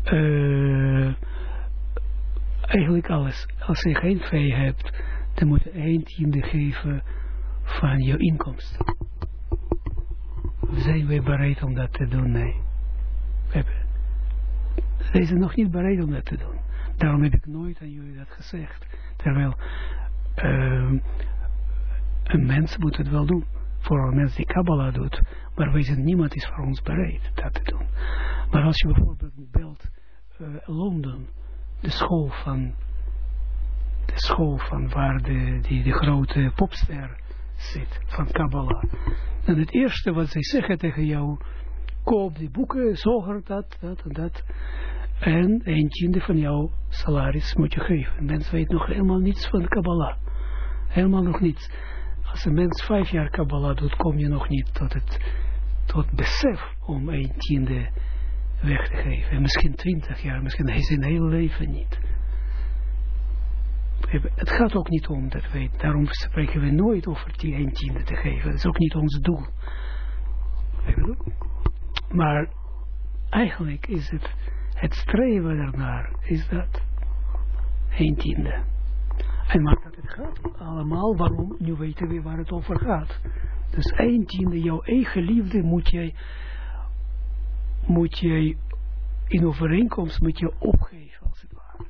Uh, eigenlijk alles. Als je geen vee hebt, dan moet je een tiende geven van je inkomsten. Zijn wij bereid om dat te doen? Nee. Zijn ze nog niet bereid om dat te doen. Daarom heb ik nooit aan jullie dat gezegd. Terwijl uh, een mens moet het wel doen. Voor een mens die Kabbalah doet. Maar wij zijn, niemand is voor ons bereid dat te doen. Maar als je bijvoorbeeld belt uh, Londen de school van de school van waar de, die, de grote popster zit, van Kabbalah. En het eerste wat zij zeggen tegen jou, koop die boeken, zorg dat, dat en dat. En een tiende van jouw salaris moet je geven. Mens weet nog helemaal niets van Kabbalah. Helemaal nog niets. Als een mens vijf jaar Kabbalah doet, kom je nog niet tot het tot besef om een tiende weg te geven. En misschien twintig jaar, misschien zijn hele leven niet. Het gaat ook niet om dat wij, daarom spreken we nooit over die een tiende te geven. Dat is ook niet ons doel. Maar eigenlijk is het, het streven ernaar, is dat een tiende. En maar dat het gaat allemaal, waarom, nu weten we waar het over gaat. Dus een tiende, jouw eigen liefde moet jij moet je in overeenkomst met je opgeven, als het ware.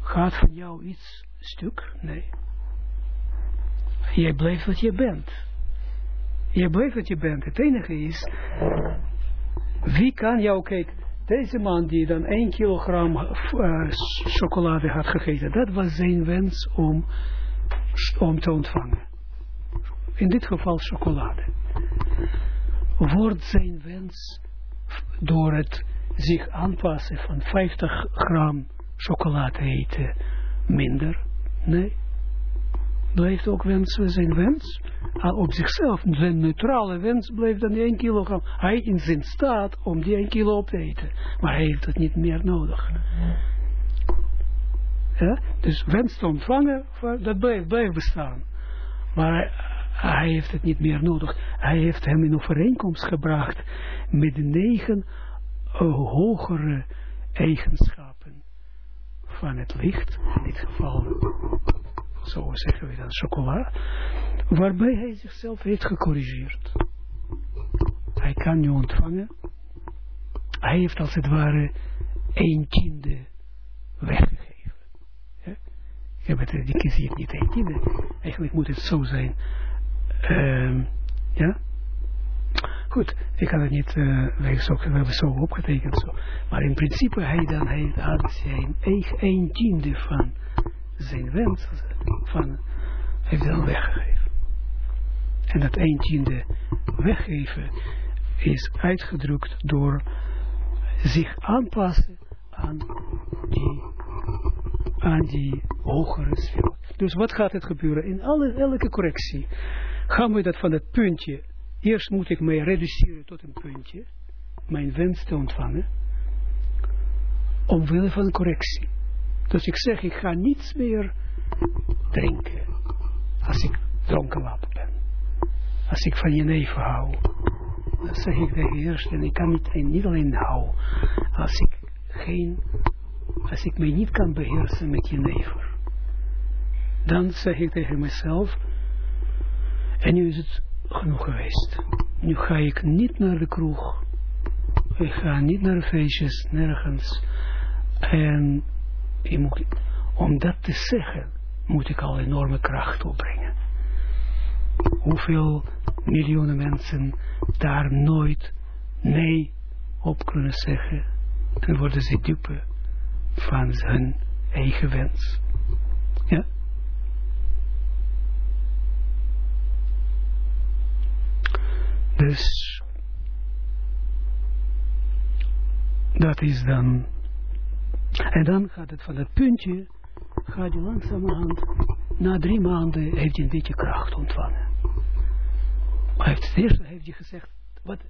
Gaat van jou iets stuk? Nee. Jij blijft wat je bent. Jij blijft wat je bent. Het enige is, wie kan jou, kijk, deze man die dan 1 kilogram uh, chocolade had gegeten, dat was zijn wens om, om te ontvangen. In dit geval chocolade. Wordt zijn wens door het zich aanpassen van 50 gram chocolade eten minder. Nee. Blijft ook wens zijn wens. Op zichzelf, zijn neutrale wens blijft dan die 1 kilogram. Hij in zijn staat om die 1 kilo op te eten. Maar hij heeft het niet meer nodig. Ja? Dus wens te ontvangen, dat blijft, bestaan. Maar hij heeft het niet meer nodig. Hij heeft hem in overeenkomst gebracht met de negen hogere eigenschappen van het licht. In dit geval, zo zeggen we dan, chocola. Waarbij hij zichzelf heeft gecorrigeerd. Hij kan nu ontvangen. Hij heeft als het ware een tiende weggegeven. Ik heb het, die kies ik niet een tiende. Eigenlijk moet het zo zijn Uh, ja? Goed, ik had het niet, uh, we, hebben zo opgetekend zo. Maar in principe, hij dan, hij had zijn eigen een tiende van zijn wens, van, heeft dan weggegeven. En dat een tiende weggeven is uitgedrukt door zich aanpassen aan die, aan die hogere sfeer. Dus wat gaat het gebeuren? In alle, elke correctie gaan we dat van het puntje, eerst moet ik mij reduceren tot een puntje, mijn wens te ontvangen, omwille van correctie. Dus ik zeg, ik ga niets meer drinken, als ik dronken wapen ben. Als ik van je neven hou, dan zeg ik tegen eerst, en ik kan niet, niet alleen houden, als ik geen, als ik mij niet kan beheersen met je never, dan zeg ik tegen mezelf, en nu is het genoeg geweest. Nu ga ik niet naar de kroeg. Ik ga niet naar de feestjes, nergens. En moet, om dat te zeggen, moet ik al enorme kracht opbrengen. Hoeveel miljoenen mensen daar nooit nee op kunnen zeggen. En worden ze dupe van hun eigen wens. Ja? Dus dat is dan. En dan gaat het van het puntje, gaat hij langzamerhand, na drie maanden heeft hij een beetje kracht ontvangen. Maar heeft, eerst heeft hij gezegd, wat,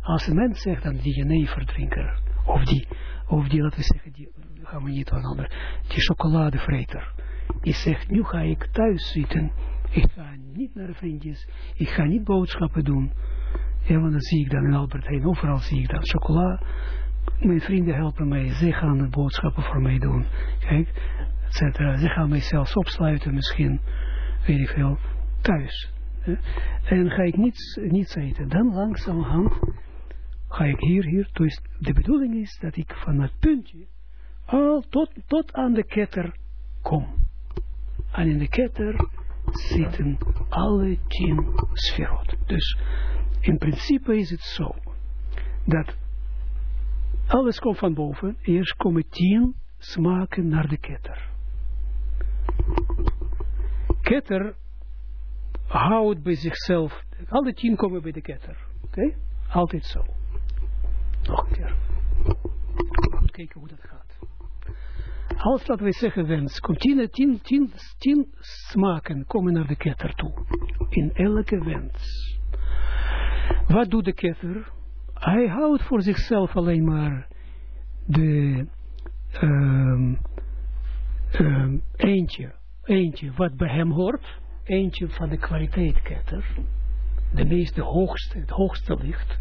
als een mens zegt dan die jeneverdrinker, of die, of die, laten we zeggen, die, gaan we niet aan ander, die chocoladevreter, die zegt, nu ga ik thuis zitten, ik ga niet naar de vriendjes, ik ga niet boodschappen doen, ja, want dan zie ik dan in Albert Heijn, overal zie ik dan chocola, mijn vrienden helpen mij, ze gaan de boodschappen voor mij doen, kijk, et ze gaan mij zelfs opsluiten misschien, weet ik veel, thuis, en ga ik niets, niets eten. Dan langzamerhand ga ik hier, hier. Dus de bedoeling is dat ik van het puntje al tot, tot aan de ketter kom. En in de ketter zitten alle tien sferot. Dus in principe is het zo dat alles komt van boven. Eerst komen tien smaken naar de ketter. Ketter houdt bij zichzelf, alle tien komen bij de ketter. Oké? Altijd zo. Nog een keer. Goed kijken hoe dat gaat. Als, laten we zeggen, wens, komt tien, tien, tien, tien smaken komen naar de ketter toe. In elke wens. Wat doet de ketter? Hij houdt voor zichzelf alleen maar de um, eentje, eentje wat bij hem hoort eentje van de kwaliteitketter. De meest, de hoogste, het hoogste licht.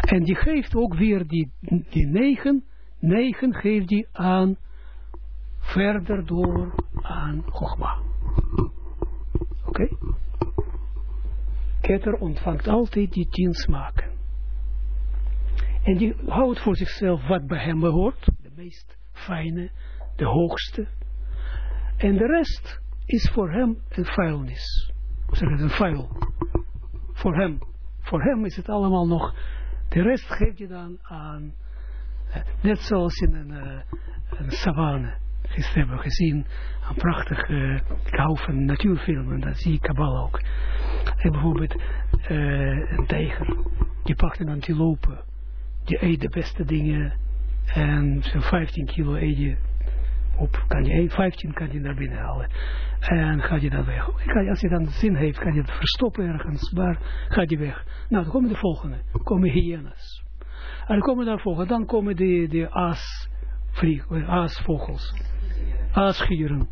En die geeft ook weer die, die negen, negen geeft die aan, verder door aan Chogma. Oké? Ketter ontvangt altijd die tien smaken. En die houdt voor zichzelf wat bij hem behoort, de meest fijne, de hoogste. En de rest is voor hem een vuilnis. Zeg het, een vuil. Voor hem. Voor hem is het allemaal nog, de rest geef je dan aan, eh, net zoals in een, uh, een savanne. Gisteren hebben we gezien, een prachtig, uh, ik hou van natuurfilmen, dat zie ik Kabal ook. En bijvoorbeeld uh, een tijger, die pakt een antilope, die eet de beste dingen en zo'n 15 kilo eet je op, kan je 15 kan je naar binnen halen. En gaat je dan weg. Als je dan zin heeft, kan je het verstoppen ergens, maar gaat je weg. Nou, dan komen de volgende. komen hyenas. En dan komen daar volgende. Dan komen de, de aasvlieg, aasvogels. Aasgieren.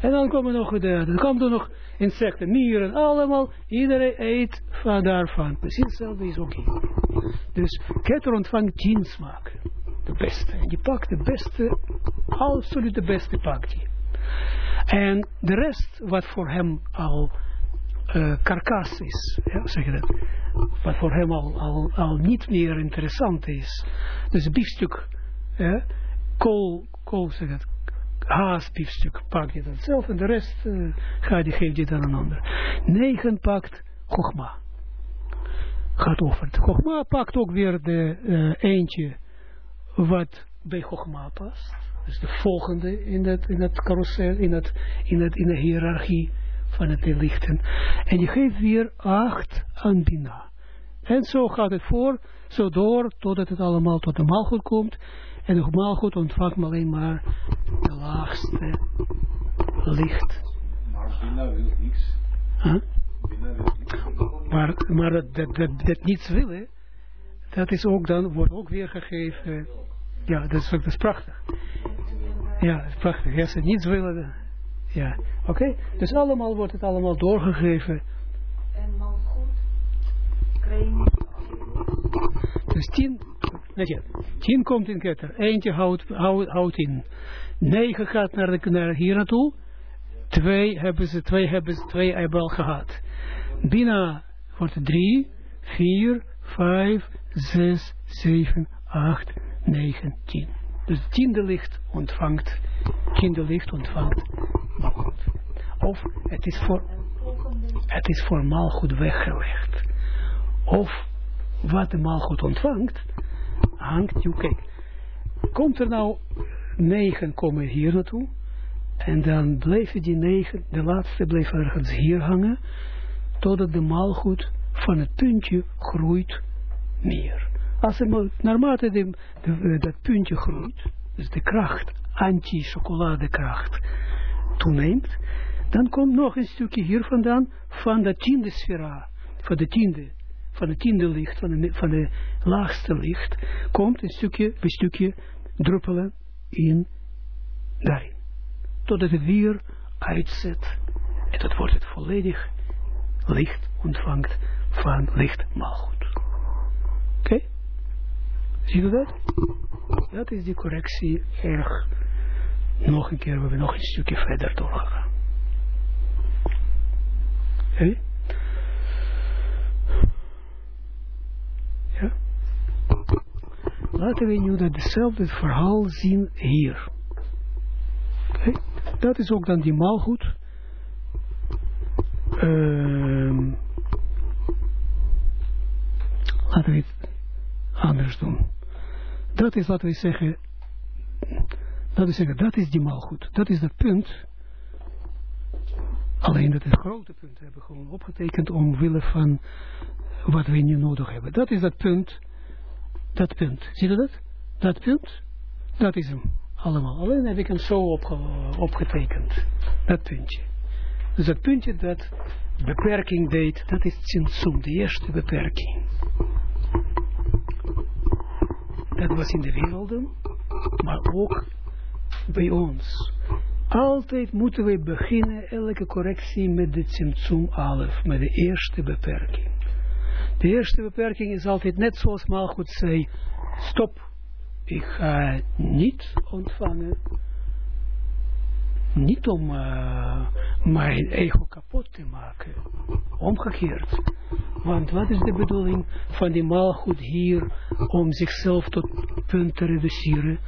En dan komen nog de, dan komen er nog insecten, mieren, allemaal. Iedereen eet van daarvan. Precies hetzelfde is ook hier. Dus ketter ontvangt tien smaken. De beste. Je pakt de beste, absoluut de beste pakt. En de rest, wat voor hem al uh, is, ja, zeg je dat, wat voor hem al, al, niet meer interessant is. Dus biefstuk, ja, kool, kool zeg het, haas biefstuk, pak je dat zelf en de rest uh, ga je, geef je dan een ander. Negen pakt Chogma. Gaat over. Chogma pakt ook weer de uh, eentje wat bij Chogma past. Dus de volgende in het, in het carousel, in, het, in, het, in de hiërarchie van het lichten. En je geeft weer acht aan Bina. En zo gaat het voor, zo door, totdat het allemaal tot de maalgoed komt. En de maalgoed ontvangt alleen maar de laagste licht. Maar Bina wil niks. Huh? Bina wil niks. Maar, maar dat, dat, dat, dat niets willen, dat is ook dan, wordt ook weer gegeven. Ja, dat is, dat is prachtig. Ja, dat is prachtig. Als ze niets willen, ja. Oké, okay? dus allemaal wordt het allemaal doorgegeven. En dan goed. Dus tien, net je, tien komt in ketter, eentje houdt, houdt, houdt in. Negen gaat naar, de, naar hier naartoe. Twee hebben ze, twee hebben ze, twee hebben gehad. Bina wordt drie, vier, vijf, zes, zeven, acht, negen, tien. Dus tiende licht ontvangt, tiende licht ontvangt. Of het is voor, het is voor maalgoed weggelegd. Of wat de maalgoed ontvangt, hangt, kijk, komt er nou negen komen hier naartoe. En dan bleven die negen, de laatste bleef ergens hier hangen. Totdat de maalgoed van het puntje groeit meer. Als er naarmate de- dat puntje groeit, dus de kracht, anti-chocoladekracht, toeneemt, dan komt nog een stukje hier vandaan van de tiende sfera, van de tiende, van het tiende licht, van de, van laagste licht, komt een stukje, een stukje druppelen in daarin. Totdat het weer uitzet. En dat wordt het volledig licht ontvangt van licht maalgoed. Oké? Zie je dat? Dat is die correctie erg. Nog een keer, we nog een stukje verder doorgegaan. Oké? Laten we nu dat hetzelfde verhaal zien hier. Dat is ook dan die maalgoed. Ehm laten we het anders doen. Dat is, laten we zeggen, laten we zeggen, dat is die maalgoed. Dat is dat punt. Alleen dat het grote punt hebben we gewoon opgetekend omwille van wat we nu nodig hebben. Dat is dat punt. Dat punt. Zie je dat? Dat punt. Dat is hem. Allemaal. Alleen heb ik hem zo opge opgetekend. Dat puntje. Dus dat puntje dat beperking deed, dat is Tsimtsum, de eerste beperking. Dat was in de werelden, maar ook bij ons. Altijd moeten we beginnen, elke correctie, met de Tsimtsum Alef, met de eerste beperking. De eerste beperking is altijd net zoals Malchut zei, stop, ik ga niet ontvangen, niet om uh, mijn ego kapot te maken, omgekeerd. Want wat is de bedoeling van die maalgoed hier om zichzelf tot punt te reduceren?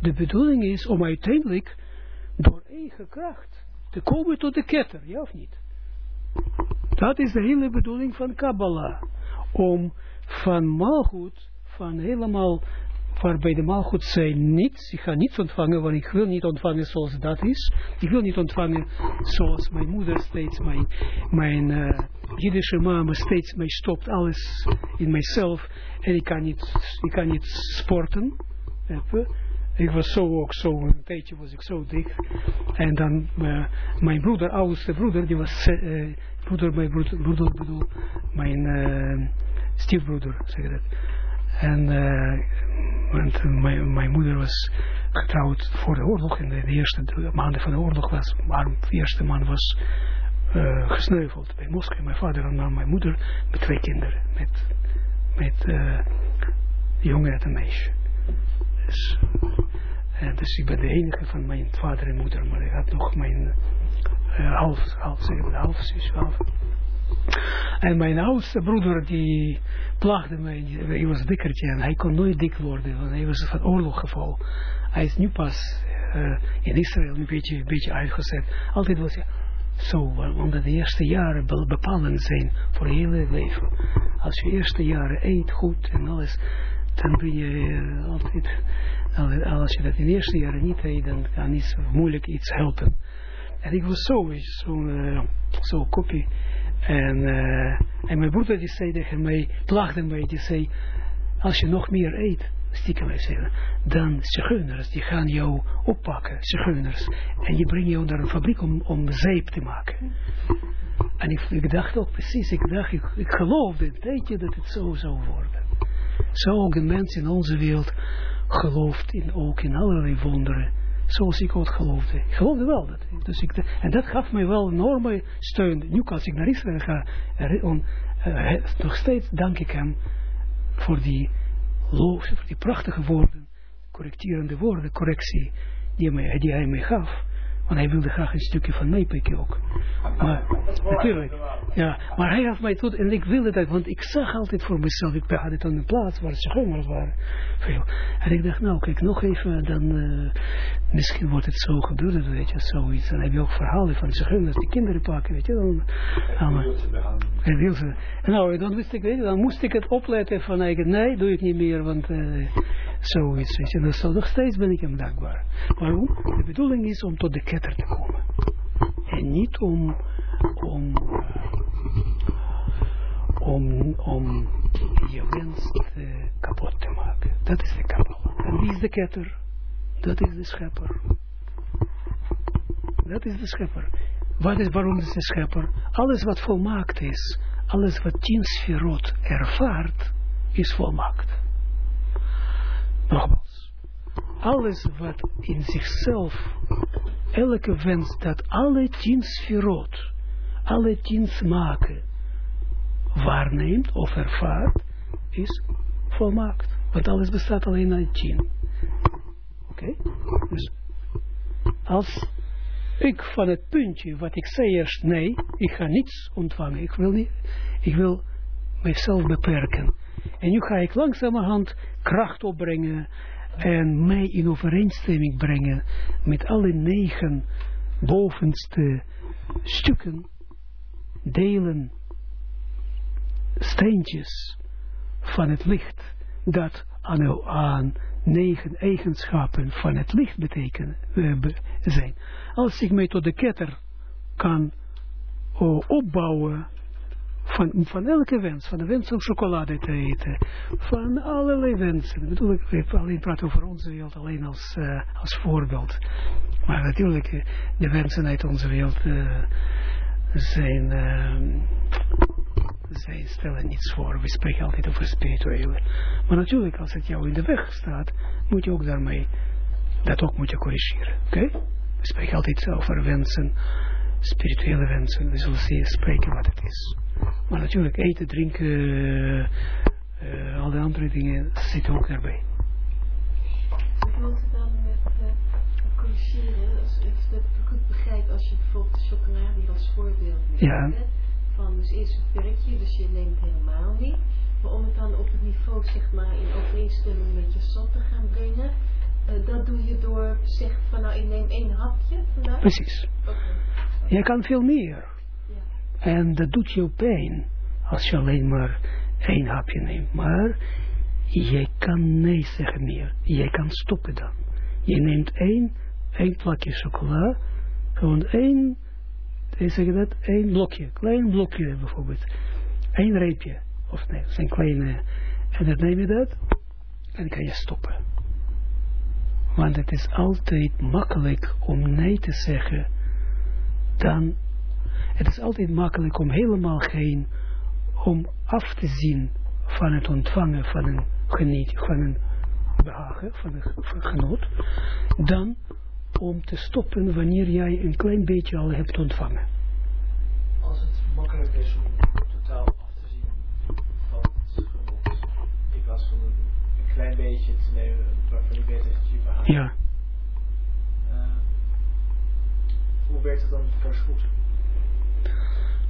De bedoeling is om uiteindelijk door eigen kracht te komen tot de ketter, ja of niet? Dat is de hele bedoeling van Kabbalah. Om van maalgoed, van helemaal, waarbij de maalgoed zei niets, ik ga niets ontvangen, want ik wil niet ontvangen zoals dat is. Ik wil niet ontvangen zoals mijn moeder steeds, mijn, mijn uh, jiddische mama steeds mij stopt alles in mijzelf en ik kan niet, ik kan niet sporten. Ik was zo ook zo, een tijdje was ik zo dik. En dan uh, mijn broeder, oudste broeder, die was, uh, broeder, mijn broeder, broeder bedoel, mijn uh, stiefbroeder, zeg dat. En want mijn, mijn moeder was getrouwd voor de oorlog. En de, eerste maanden van de oorlog was, maar de eerste man was gesneuveld bij Moskou. Mijn vader en mijn moeder met twee kinderen. Met, met jongen en een meisje. Dus, uh, dus ik ben de enige van mijn vader en moeder, maar ik had nog mijn uh, half, half, zeg maar, half zus, half. En mijn oudste broeder, die plaagde mij, hij was dikkertje en hij kon nooit dik worden, want hij was van oorloggeval. Hij is nu pas uh, in Israël een beetje, een beetje uitgezet. Altijd was hij zo, omdat de eerste jaren bepalend zijn voor het hele leven. Als je eerste jaren eet goed en alles, dan ben je uh, altijd, als je dat in de eerste jaren niet deed, dan kan iets moeilijk iets helpen. En ik was zo, zo'n uh, zo kopie. En, uh, en mijn broeder die zei tegen mij, plaagde mij, die zei, als je nog meer eet, stiekem mij zeggen, dan zigeuners, die gaan jou oppakken, zigeuners. En je brengt jou naar een fabriek om, om zeep te maken. En ik, ik dacht ook precies, ik dacht, ik, ik geloofde een tijdje dat het zo zou worden. Zo ook een mens in onze wereld gelooft in, ook in allerlei wonderen. Zoals ik ook geloofde. Ik geloofde wel dat. Dus ik, en dat gaf mij wel enorme steun. Nu als ik naar Israël ga, on, uh, nog steeds dank ik hem voor die, voor die prachtige woorden, correcterende woorden, correctie die, mij, die hij mij gaf. Want hij wilde graag een stukje van mij pikken ook. Maar, natuurlijk. Ja, maar hij had mij tot, en ik wilde dat, want ik zag altijd voor mezelf, ik had het aan een plaats waar zigeuners waren. Veel. En ik dacht, nou kijk, nog even, dan, uh, misschien wordt het zo gebeurd, weet je, zoiets. Dan heb je ook verhalen van zigeuners die kinderen pakken, weet je. Dan, en wil ze. Nou, dan wist ik, weet je, dan moest ik het opletten van, nee, doe ik niet meer, want uh, Zoiets, weet je. Dus nog steeds ben ik hem dankbaar. Waarom? De bedoeling is om tot de ketter te komen. En niet om, om, uh, om, om je wens te, kapot te maken. Dat is de Kabbalah. En wie is de ketter? Dat is de schepper. Dat is de schepper. Wat is, waarom is de schepper? Alles wat volmaakt is, alles wat tien sferot ervaart, is volmaakt. Nogmaals. Alles wat in zichzelf, elke wens dat alle tien sferot, alle tien smaken waarneemt of ervaart, is volmaakt. Want alles bestaat alleen uit tien. Oké? Dus als ik van het puntje wat ik zei eerst, nee, ik ga niets ontvangen. Ik wil, niet, ik wil mijzelf beperken. En nu ga ik langzamerhand kracht opbrengen en mij in overeenstemming brengen met alle negen bovenste stukken, delen, steentjes van het licht dat aan, aan negen eigenschappen van het licht betekenen, zijn. Als ik mij tot de ketter kan uh, opbouwen van, van elke wens, van de wens om chocolade te eten, van allerlei wensen. Ik bedoel, ik alleen praat over onze wereld alleen als, uh, als voorbeeld. Maar natuurlijk, uh, de wensen uit onze wereld zijn zij stellen niets voor. We spreken altijd over spirituele. Maar natuurlijk, als het jou in de weg staat, moet je ook daarmee, dat ook moet je corrigeren. Oké? We spreken altijd over wensen, spirituele wensen. We zullen zien, spreken wat het is. Maar natuurlijk, eten, drinken, uh, uh, al die andere dingen zitten ook daarbij. Wat moet je dan met uh, corrigeren? Als ik het goed begrijp, als je bijvoorbeeld chocolade hier als voorbeeld neemt. Ja van dus eerst een perkje, dus je neemt helemaal niet. Maar om het dan op het niveau zeg maar in overeenstemming met je zot te gaan brengen, uh, dat doe je door zegt van nou ik neem één hapje vandaag. Precies. Okay. Je kan veel meer. En dat doet je pijn als je alleen maar één hapje neemt. Maar je kan nee zeggen meer. Je kan stoppen dan. Je neemt één, één plakje chocola, gewoon één zeg dat, één blokje, klein blokje bijvoorbeeld. Eén reepje, of nee, zijn kleine, en dan neem je dat, en dan kan je stoppen. Want het is altijd makkelijk om nee te zeggen, dan, het is altijd makkelijk om helemaal geen, om af te zien van het ontvangen van een geniet, van een behagen, van een genot, dan om te stoppen wanneer jij een klein beetje al hebt ontvangen. Als het makkelijk is om totaal af te zien van het genot, in plaats van een, klein beetje te nemen waarvan je weet dat het je behaagt. Ja. Uh, hoe werkt het dan goed?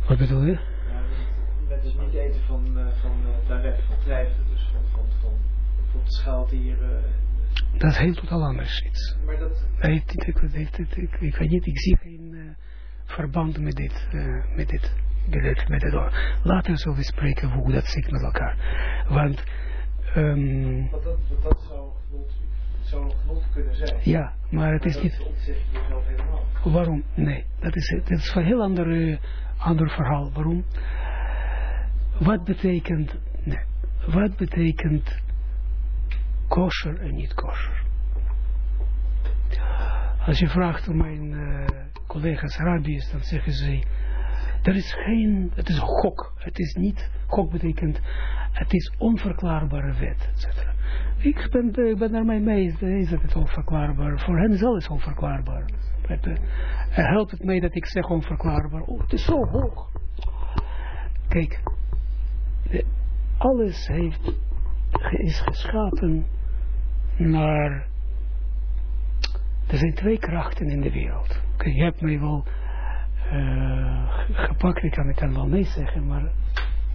Wat bedoel je? Ja, met, met dus niet eten van, uh, van uh, taref, van trijven, dus van, van, van bijvoorbeeld schaaldieren dat is heel totaal anders iets. Maar dat... Ik, ik, ik, weet niet, ik zie geen verband met dit, uh, met dit, met dit, met dit. Later zullen we spreken hoe dat zit met elkaar. Want... Um, dat, dat, dat zou zou genot kunnen zijn. Ja, maar het is niet... Waarom? Nee, dat is, dat is een heel ander, uh, ander verhaal. Waarom? Wat betekent... Nee, wat betekent kosher en niet kosher. Als je vraagt om mijn uh, collega's rabbis, dan zeggen ze, er is geen, het is gok, het is niet, gok betekent, het is onverklaarbare wet, etc. Ik ben, ik ben daarmee mee, is het onverklaarbaar, voor hen is alles onverklaarbaar. Er helpt het mee dat ik zeg onverklaarbaar, oh, het is zo hoog. Kijk, alles heeft, is geschapen naar... Er zijn twee krachten in de wereld. Okay, je hebt mij wel gepakt, ik kan, ik kan wel nee zeggen, maar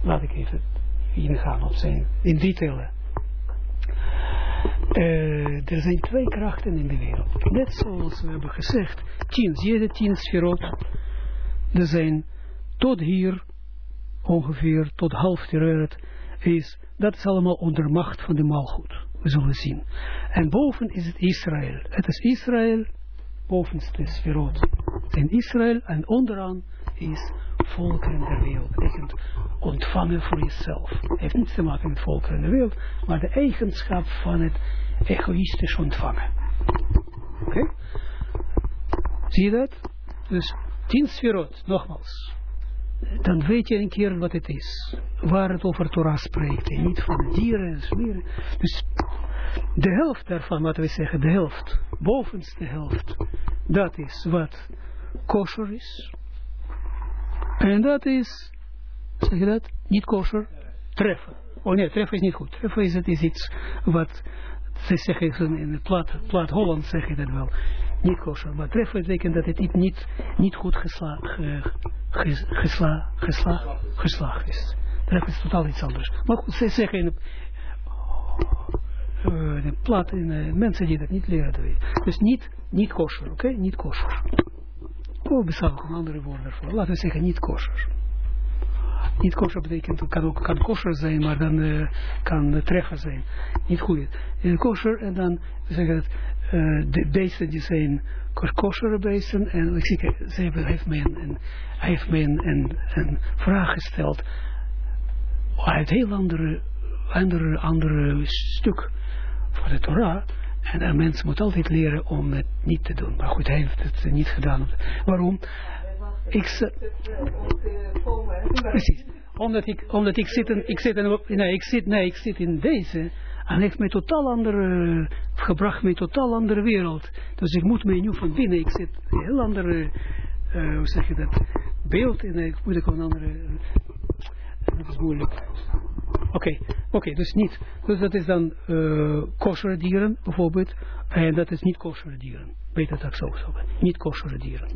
laat ik even ingaan op zijn, in detail. Uh, er zijn twee krachten in de wereld. Net zoals we hebben gezegd, tien, jede tien sferot, er zijn tot hier, ongeveer tot half tereur, is, dat is allemaal onder macht van de maalgoed. We zullen zien. En boven is het Israël. Het is Israël, bovenste sferot. In Israël en onderaan is volkeren der wereld. Betekent ontvangen voor jezelf. Heeft niets te maken met volkeren der wereld, maar de eigenschap van het egoïstisch ontvangen. Oké? Zie je dat? Dus tien sferot, nogmaals. Dan weet je een keer wat het is. Waar het over Torah spreekt. En niet van dieren en smeren. Dus de helft daarvan, wat we zeggen, de helft. Bovenste helft. Dat is wat kosher is. En dat is, zeg je dat? Niet kosher. Treffen. Oh nee, treffen is niet goed. Treffen is, het is iets wat, ze zeggen in het plat, plat Holland zeg je dat wel. Niet kosher. Maar treffen betekent dat het niet, niet goed gesla, ge, ges, gesla, gesla, geslaagd is. Treffen is totaal iets anders. Maar goed, ze zeggen in uh, het plat, in, uh, mensen die dat niet leren. Dus niet, niet kosher, oké? Niet kosher. Oh, bestaat ook een andere woord daarvoor. Laten we zeggen niet kosher. Niet kosher betekent, kan ook kan kosher zijn, maar dan uh, kan treffen zijn. Niet goed. En kosher, en dan zeggen het, uh, de beesten die zijn kosher beesten. En ik zie, ze heeft mij een, een, hij heeft mij een, een, een vraag gesteld. Uit heel andere, andere, andere stuk voor de Torah. En een mens moet altijd leren om het niet te doen. Maar goed, hij heeft het niet gedaan. Waarom? Ik, precies. Omdat ik, omdat ik zit, in, ik zit, in, nee, ik zit, nee, ik zit in deze. En heeft mij totaal andere, gebracht mij totaal andere wereld. Dus ik moet mij nu van binnen, ik zit een heel andere, uh, hoe zeg je dat, beeld. En ik moet ook een andere, dat is moeilijk. Oké, oké, dus niet. Dus dat is dan uh, kosher dieren bijvoorbeeld. En dat is niet kosher dieren. Weet dat ik zo Niet kosher dieren.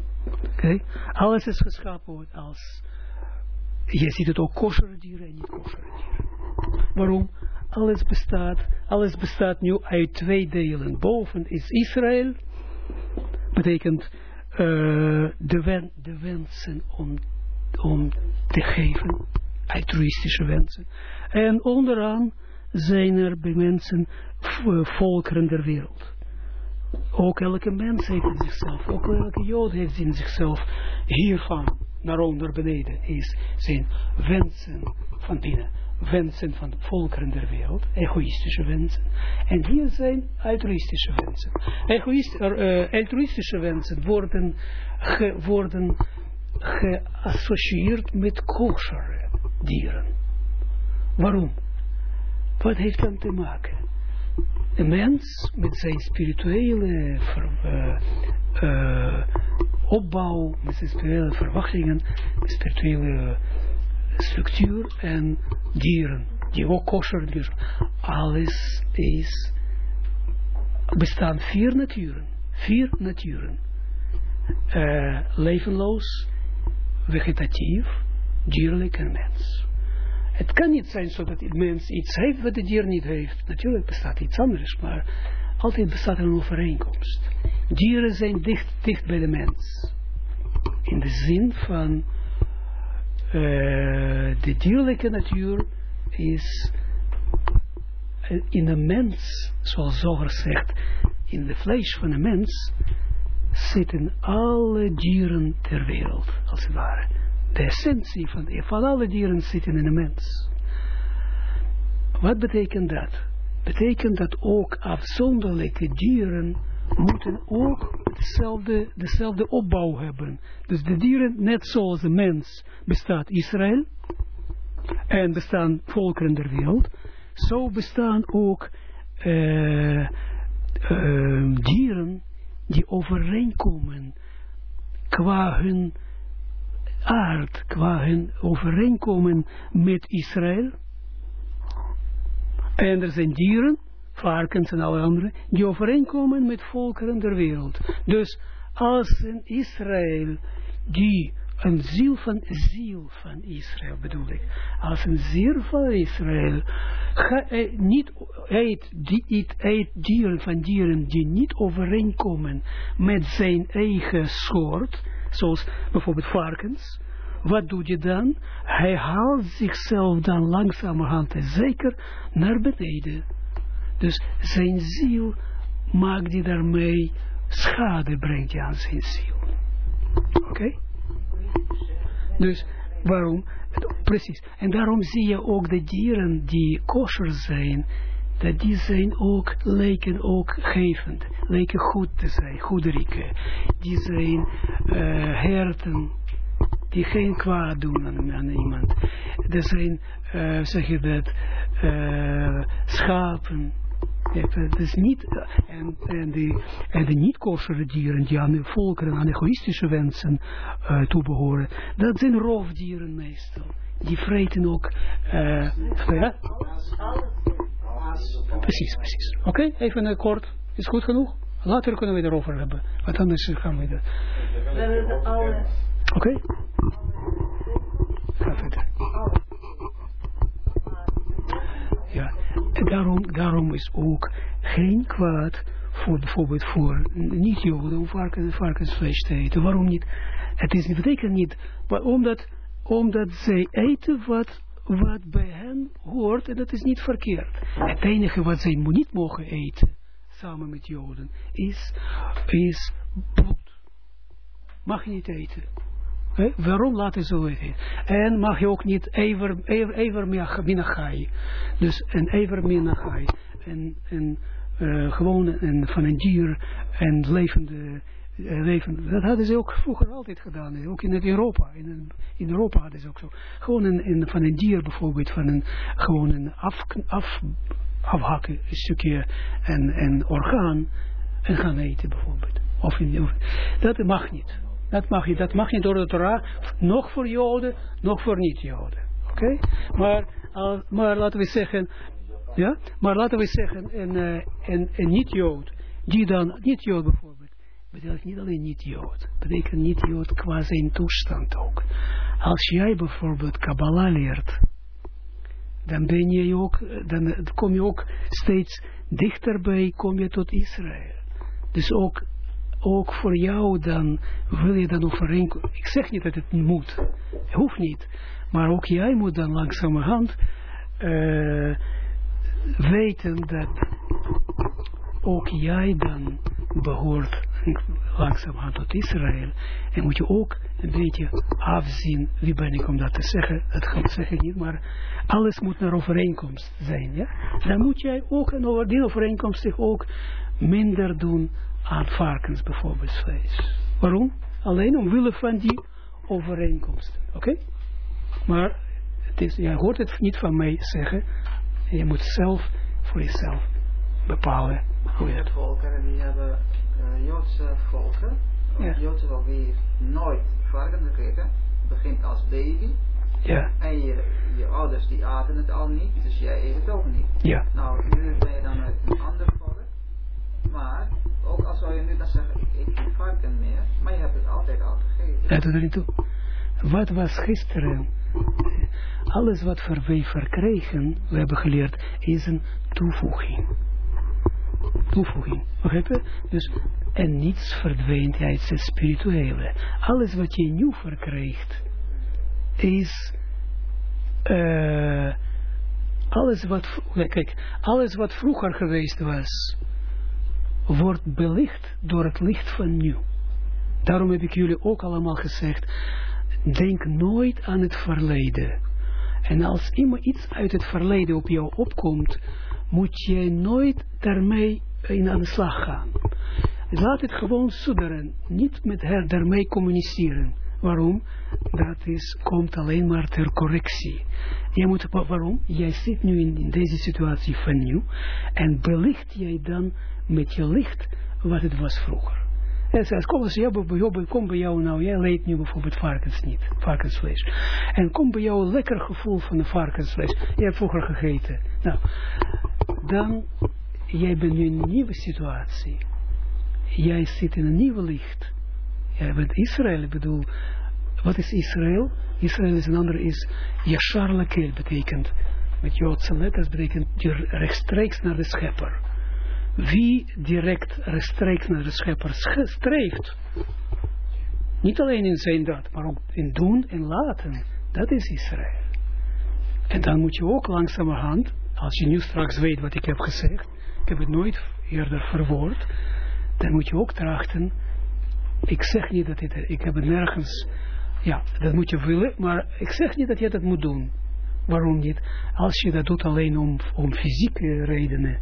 Oké? Alles is geschapen als... Je ziet het ook kosher dieren en niet kosher dieren. Waarom? Alles bestaat, alles bestaat nu uit twee delen. Boven is Israël. Betekent uh, de, wen, de wensen om, om te geven altruïstische wensen. En onderaan zijn er bij mensen volkeren der wereld. Ook elke mens heeft in zichzelf, ook elke jood heeft in zichzelf hiervan naar onder beneden is zijn wensen van binnen. Wensen van de volkeren der wereld, egoïstische wensen. En hier zijn altruïstische wensen. Egoïst, uh, wensen worden geassocieerd met kosher dieren. Waarom? Wat heeft dat te maken? Een mens met zijn spirituele uh, uh, opbouw, met zijn spirituele verwachtingen, spirituele structuur en dieren, die ook kosher dieren. Alles is, bestaan vier naturen. Vier naturen. Uh, levenloos, vegetatief, dierlijk en mens. Het kan niet zijn zo dat het mens iets heeft wat het dier niet heeft. Natuurlijk bestaat iets anders, maar altijd bestaat er een overeenkomst. Dieren zijn dicht, dicht bij de mens. In de zin van uh, de dierlijke natuur is in de mens, zoals Zoger zegt, in de vlees van de mens zitten alle dieren ter wereld, als het ware de essentie van, van alle dieren zitten in de mens. Wat betekent dat? Betekent dat ook afzonderlijke dieren moeten ook hetzelfde, dezelfde opbouw hebben. Dus de dieren, net zoals de mens, bestaat Israël en bestaan volkeren der wereld, zo bestaan ook uh, uh, dieren die overeenkomen qua hun aard, qua hun overeenkomen met Israël. En er zijn dieren, varkens en alle andere, die overeenkomen met volkeren der wereld. Dus als een Israël die een ziel van ziel van Israël bedoel ik. Als een ziel van Israël ga, eh, niet eet, die, eet dieren van dieren die niet overeenkomen met zijn eigen soort, zoals bijvoorbeeld varkens, wat doet je dan? Hij haalt zichzelf dan langzamerhand en zeker naar beneden. Dus zijn ziel maakt die daarmee schade, brengt hij aan zijn ziel. Oké? Dus waarom? Precies. En daarom zie je ook de dieren die kosher zijn, dat die zijn ook, lijken ook gevend, lijken goed te zijn, goederiken. Die zijn uh, herten, die geen kwaad doen aan, iemand. Er zijn, uh, zeg je dat, uh, schapen. Het is niet, en, en, de, en de niet-kosheren dieren die aan de volkeren, aan egoïstische wensen toebehoren, dat zijn roofdieren meestal. Die vreten ook, uh? Precies, precies. Oké, okay, even uh, kort. Is goed genoeg? Later kunnen we erover hebben. Want anders gaan we... De. Oké? Okay? Ga verder. Ja, daarom, daarom is ook geen kwaad voor bijvoorbeeld voor niet-joden om varken, varkensvlees te eten. Waarom niet? Het is, betekent niet, maar omdat, omdat zij eten wat, wat bij hen hoort en dat is niet verkeerd. Het enige wat zij niet mogen eten, samen met joden, is, is bloed. Mag je niet eten. He? Waarom laten ze weten? En mag je ook niet ever, minagai. Dus een ever minagai. En, en uh, gewoon een, van een dier en levende, levende. Dat hadden ze ook vroeger altijd gedaan. Ook in het Europa. In, in Europa hadden ze ook zo. Gewoon een, van een dier bijvoorbeeld. Van een, gewoon een af, af, afhakken een stukje en, en orgaan. En gaan eten bijvoorbeeld. Of in, dat mag niet. Dat mag je, dat mag je door de Torah, nog voor Joden, nog voor niet-Joden. Oké? Maar, maar laten we zeggen, ja, maar laten we zeggen, een, uh, een, een niet-Jood, die dan, niet-Jood bijvoorbeeld, betekent niet alleen niet-Jood, betekent niet-Jood qua zijn toestand ook. Als jij bijvoorbeeld Kabbalah leert, dan ben je ook, dan kom je ook steeds dichterbij, kom je tot Israël. Dus ook ook voor jou dan, wil je dan overeenkomen. Ik zeg niet dat het moet. Hoeft niet. Maar ook jij moet dan langzamerhand weten dat ook jij dan behoort langzamerhand tot Israël. En moet je ook een beetje afzien, wie ben ik om dat te zeggen, dat zeg ik niet, maar alles moet naar overeenkomst zijn. Ja? Dan moet jij ook, en over die overeenkomst zich ook minder doen aan varkens bijvoorbeeld vlees. Waarom? Alleen omwille van die overeenkomsten. Oké? Maar het is, jij hoort het niet van mij zeggen. Je moet zelf voor jezelf bepalen hoe je het... volken die hebben uh, Joodse volken. Ja. Joodse volken die nooit varken gekregen. begint als baby. Ja. En je, je ouders die aten het al niet, dus jij eet het ook niet. Ja. Nou, nu ben je dan uit een ander volk. Maar, ook al zou je nu dan zeggen, ik eet geen varken meer, maar je hebt het altijd al gegeten. Dat doet er niet toe. Wat was gisteren? Alles wat wij verkregen, we hebben geleerd, is een toevoeging. Toevoeging. Begrijp? Dus, en niets verdwijnt uit het spirituele. Alles wat je nieuw verkrijgt, is... Uh, alles wat, kijk, alles wat vroeger geweest was, wordt belicht door het licht van nu. Daarom heb ik jullie ook allemaal gezegd, denk nooit aan het verleden. En als iemand iets uit het verleden op jou opkomt, moet je nooit daarmee in aan de slag gaan. Laat het gewoon sudderen, niet met haar daarmee communiceren. Waarom? Dat is, komt alleen maar ter correctie. Je moet, waarom? Jij zit nu in, in deze situatie van nieuw en belicht jij dan met je licht wat het was vroeger. En zegt, kom jou, kom bij jou nou, jij leed nu bijvoorbeeld varkens niet, varkensvlees. En kom bij jou een lekker gevoel van de varkensvlees. Je hebt vroeger gegeten. Nou, dan, jij bent nu in een nieuwe situatie. Jij zit in een nieuwe licht. Jij bent Israël, ik bedoel, wat is Israël? Israël is een ander, is Yashar Lakel betekent, met Joodse letters betekent rechtstreeks naar de schepper wie direct rechtstreeks naar de schepper streeft. Niet alleen in zijn daad, maar ook in doen en laten. Dat is Israël. En dan moet je ook langzamerhand, als je nu straks weet wat ik heb gezegd, ik heb het nooit eerder verwoord, dan moet je ook trachten, ik zeg niet dat dit, ik heb het nergens, ja, dat moet je willen, maar ik zeg niet dat je dat moet doen. Waarom niet? Als je dat doet alleen om, om fysieke redenen,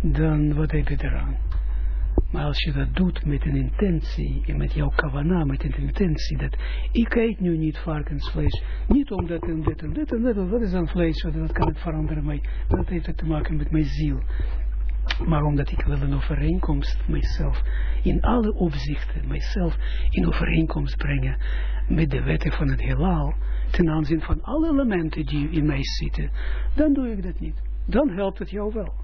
dan wat heb je eraan? Maar als je dat doet met een intentie, en met jouw kavana, met een intentie, dat ik eet nu niet varkensvlees, niet omdat en dit en dit en dit, dat is dan vlees, dat kan het veranderen, maar dat heeft het te maken met mijn ziel. Maar omdat ik wil een overeenkomst, mijzelf, in alle opzichten, mijzelf in overeenkomst brengen met de wetten van het heelal, ten aanzien van alle elementen die in mij zitten, dan doe ik dat niet. Dan helpt het jou wel.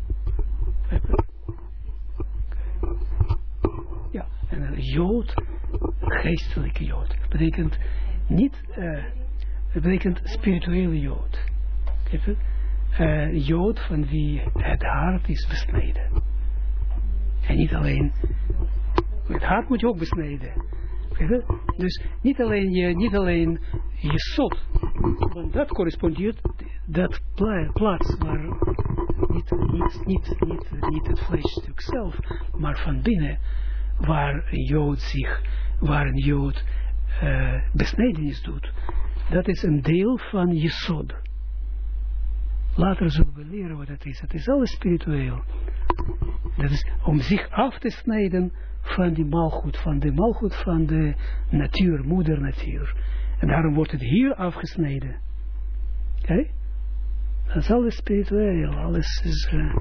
Ja, en een jood, geestelijke jood, betekent niet, uh, betekent spirituele jood. Uh, jood van wie het hart is besneden. En niet alleen, het hart moet je ook besneden. Dus niet alleen je, niet alleen je zot, want dat correspondeert, dat plaats waar niet, niet, niet, niet, niet het vleesstuk zelf, maar van binnen, waar een jood zich, waar een jood uh, besnedenis doet, dat is een deel van je zod. Later zullen we leren wat het is. Het is alles spiritueel. Dat is om zich af te snijden van die malgoed, van de malgoed van de natuur, moeder natuur. En daarom wordt het hier afgesneden. Oké? Dat is alles spiritueel, alles is... Uh,